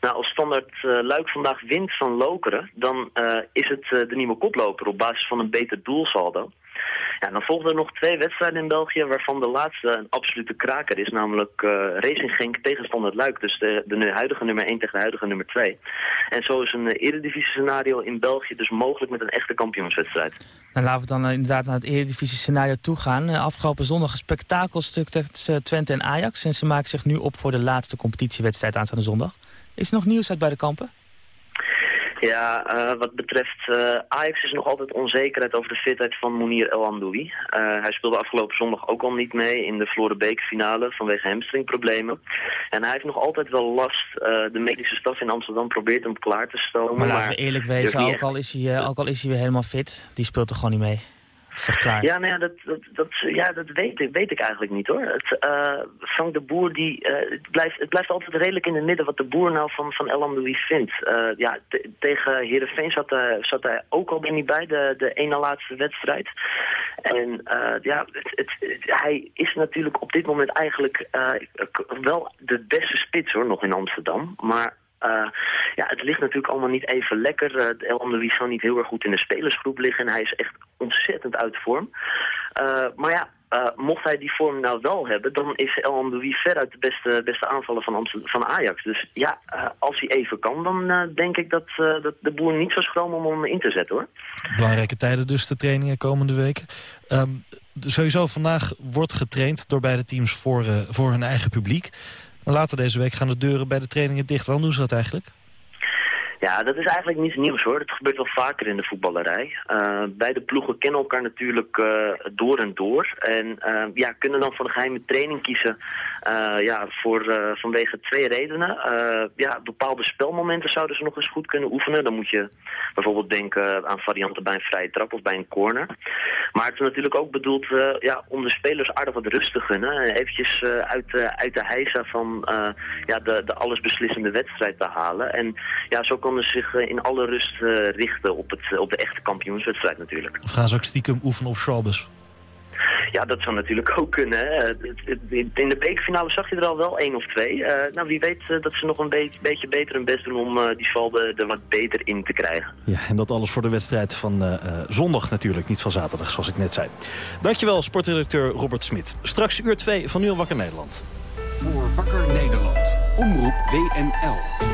Nou, als Standard uh, Luik vandaag wint van Lokeren, dan is het de nieuwe koploper op basis van een beter doelsaldo. Ja, dan volgden er nog twee wedstrijden in België, waarvan de laatste een absolute kraker is, namelijk uh, Racing Genk tegenstander Luik. Dus de, de huidige nummer 1 tegen de huidige nummer 2. En zo is een uh, eredivisie scenario in België dus mogelijk met een echte kampioenswedstrijd. Nou, laten we dan uh, inderdaad naar het eredivisie scenario toe gaan. afgelopen zondag een spektakelstuk tussen Twente en Ajax. En ze maken zich nu op voor de laatste competitiewedstrijd aanstaande zondag. Is er nog nieuws uit bij de kampen? Ja, uh, wat betreft uh, Ajax is nog altijd onzekerheid over de fitheid van Mounir El Amdoui. Uh, hij speelde afgelopen zondag ook al niet mee in de Florenbeek-finale vanwege hamstringproblemen. En hij heeft nog altijd wel last. de medische staf in Amsterdam probeert hem klaar te stomen. Maar laten we eerlijk wezen, ook al, is hij, ook al is hij weer helemaal fit, die speelt er gewoon niet mee. Ja, nou ja, dat, dat, dat, ja, dat weet, ik, weet ik eigenlijk niet hoor. Het, uh, Frank de Boer, die, uh, het, blijft, het blijft altijd redelijk in het midden wat de Boer nou van, van El Amdoui vindt. Uh, ja, tegen Heerenveen zat, zat hij ook al niet bij, de, de ene laatste wedstrijd. En ja, het, het, hij is natuurlijk op dit moment eigenlijk wel de beste spits hoor, nog in Amsterdam. Maar uh, ja, het ligt natuurlijk allemaal niet even lekker. Uh, El zal niet heel erg goed in de spelersgroep liggen. En hij is echt ontzettend uit vorm. Uh, maar ja, mocht hij die vorm nou wel hebben... dan is El Amdoui veruit de beste, beste aanvaller van, van Ajax. Dus ja, als hij even kan... dan denk ik dat, dat de boer niet zo schroom om hem in te zetten, hoor. Belangrijke tijden dus, de trainingen komende weken. Um, sowieso vandaag wordt getraind door beide teams voor, voor hun eigen publiek. Maar later deze week gaan de deuren bij de trainingen dicht. Waarom doen ze dat eigenlijk? Ja, dat is eigenlijk niets nieuws hoor. Dat gebeurt wel vaker in de voetballerij. Uh, beide ploegen kennen elkaar natuurlijk uh, door en door. En uh, ja, kunnen dan voor een geheime training kiezen ja, voor, vanwege twee redenen. ja, bepaalde spelmomenten zouden ze nog eens goed kunnen oefenen. Dan moet je bijvoorbeeld denken aan varianten bij een vrije trap of bij een corner. Maar het is natuurlijk ook bedoeld ja, om de spelers aardig wat rust te gunnen. Eventjes uit, uit de heisa van ja, de, de allesbeslissende wedstrijd te halen. En ja, zo kan zich eh, in alle rust eh, richten op, het, eh, op de echte kampioenswedstrijd natuurlijk. Of gaan ze ook stiekem oefenen op Shabbos? Ja, dat zou natuurlijk ook kunnen. Hè. In de bekerfinale zag je er al wel één of twee. Uh, nou, wie weet dat ze nog een beetje, beetje beter hun best doen om uh, die Schwalbe er wat beter in te krijgen. Ja, en dat alles voor de wedstrijd van uh, zondag natuurlijk, niet van zaterdag, zoals ik net zei. Dankjewel, sportredacteur Robert Smit. Straks uur 2 van Nu Wakker Nederland. Voor Wakker Nederland. Omroep WNL.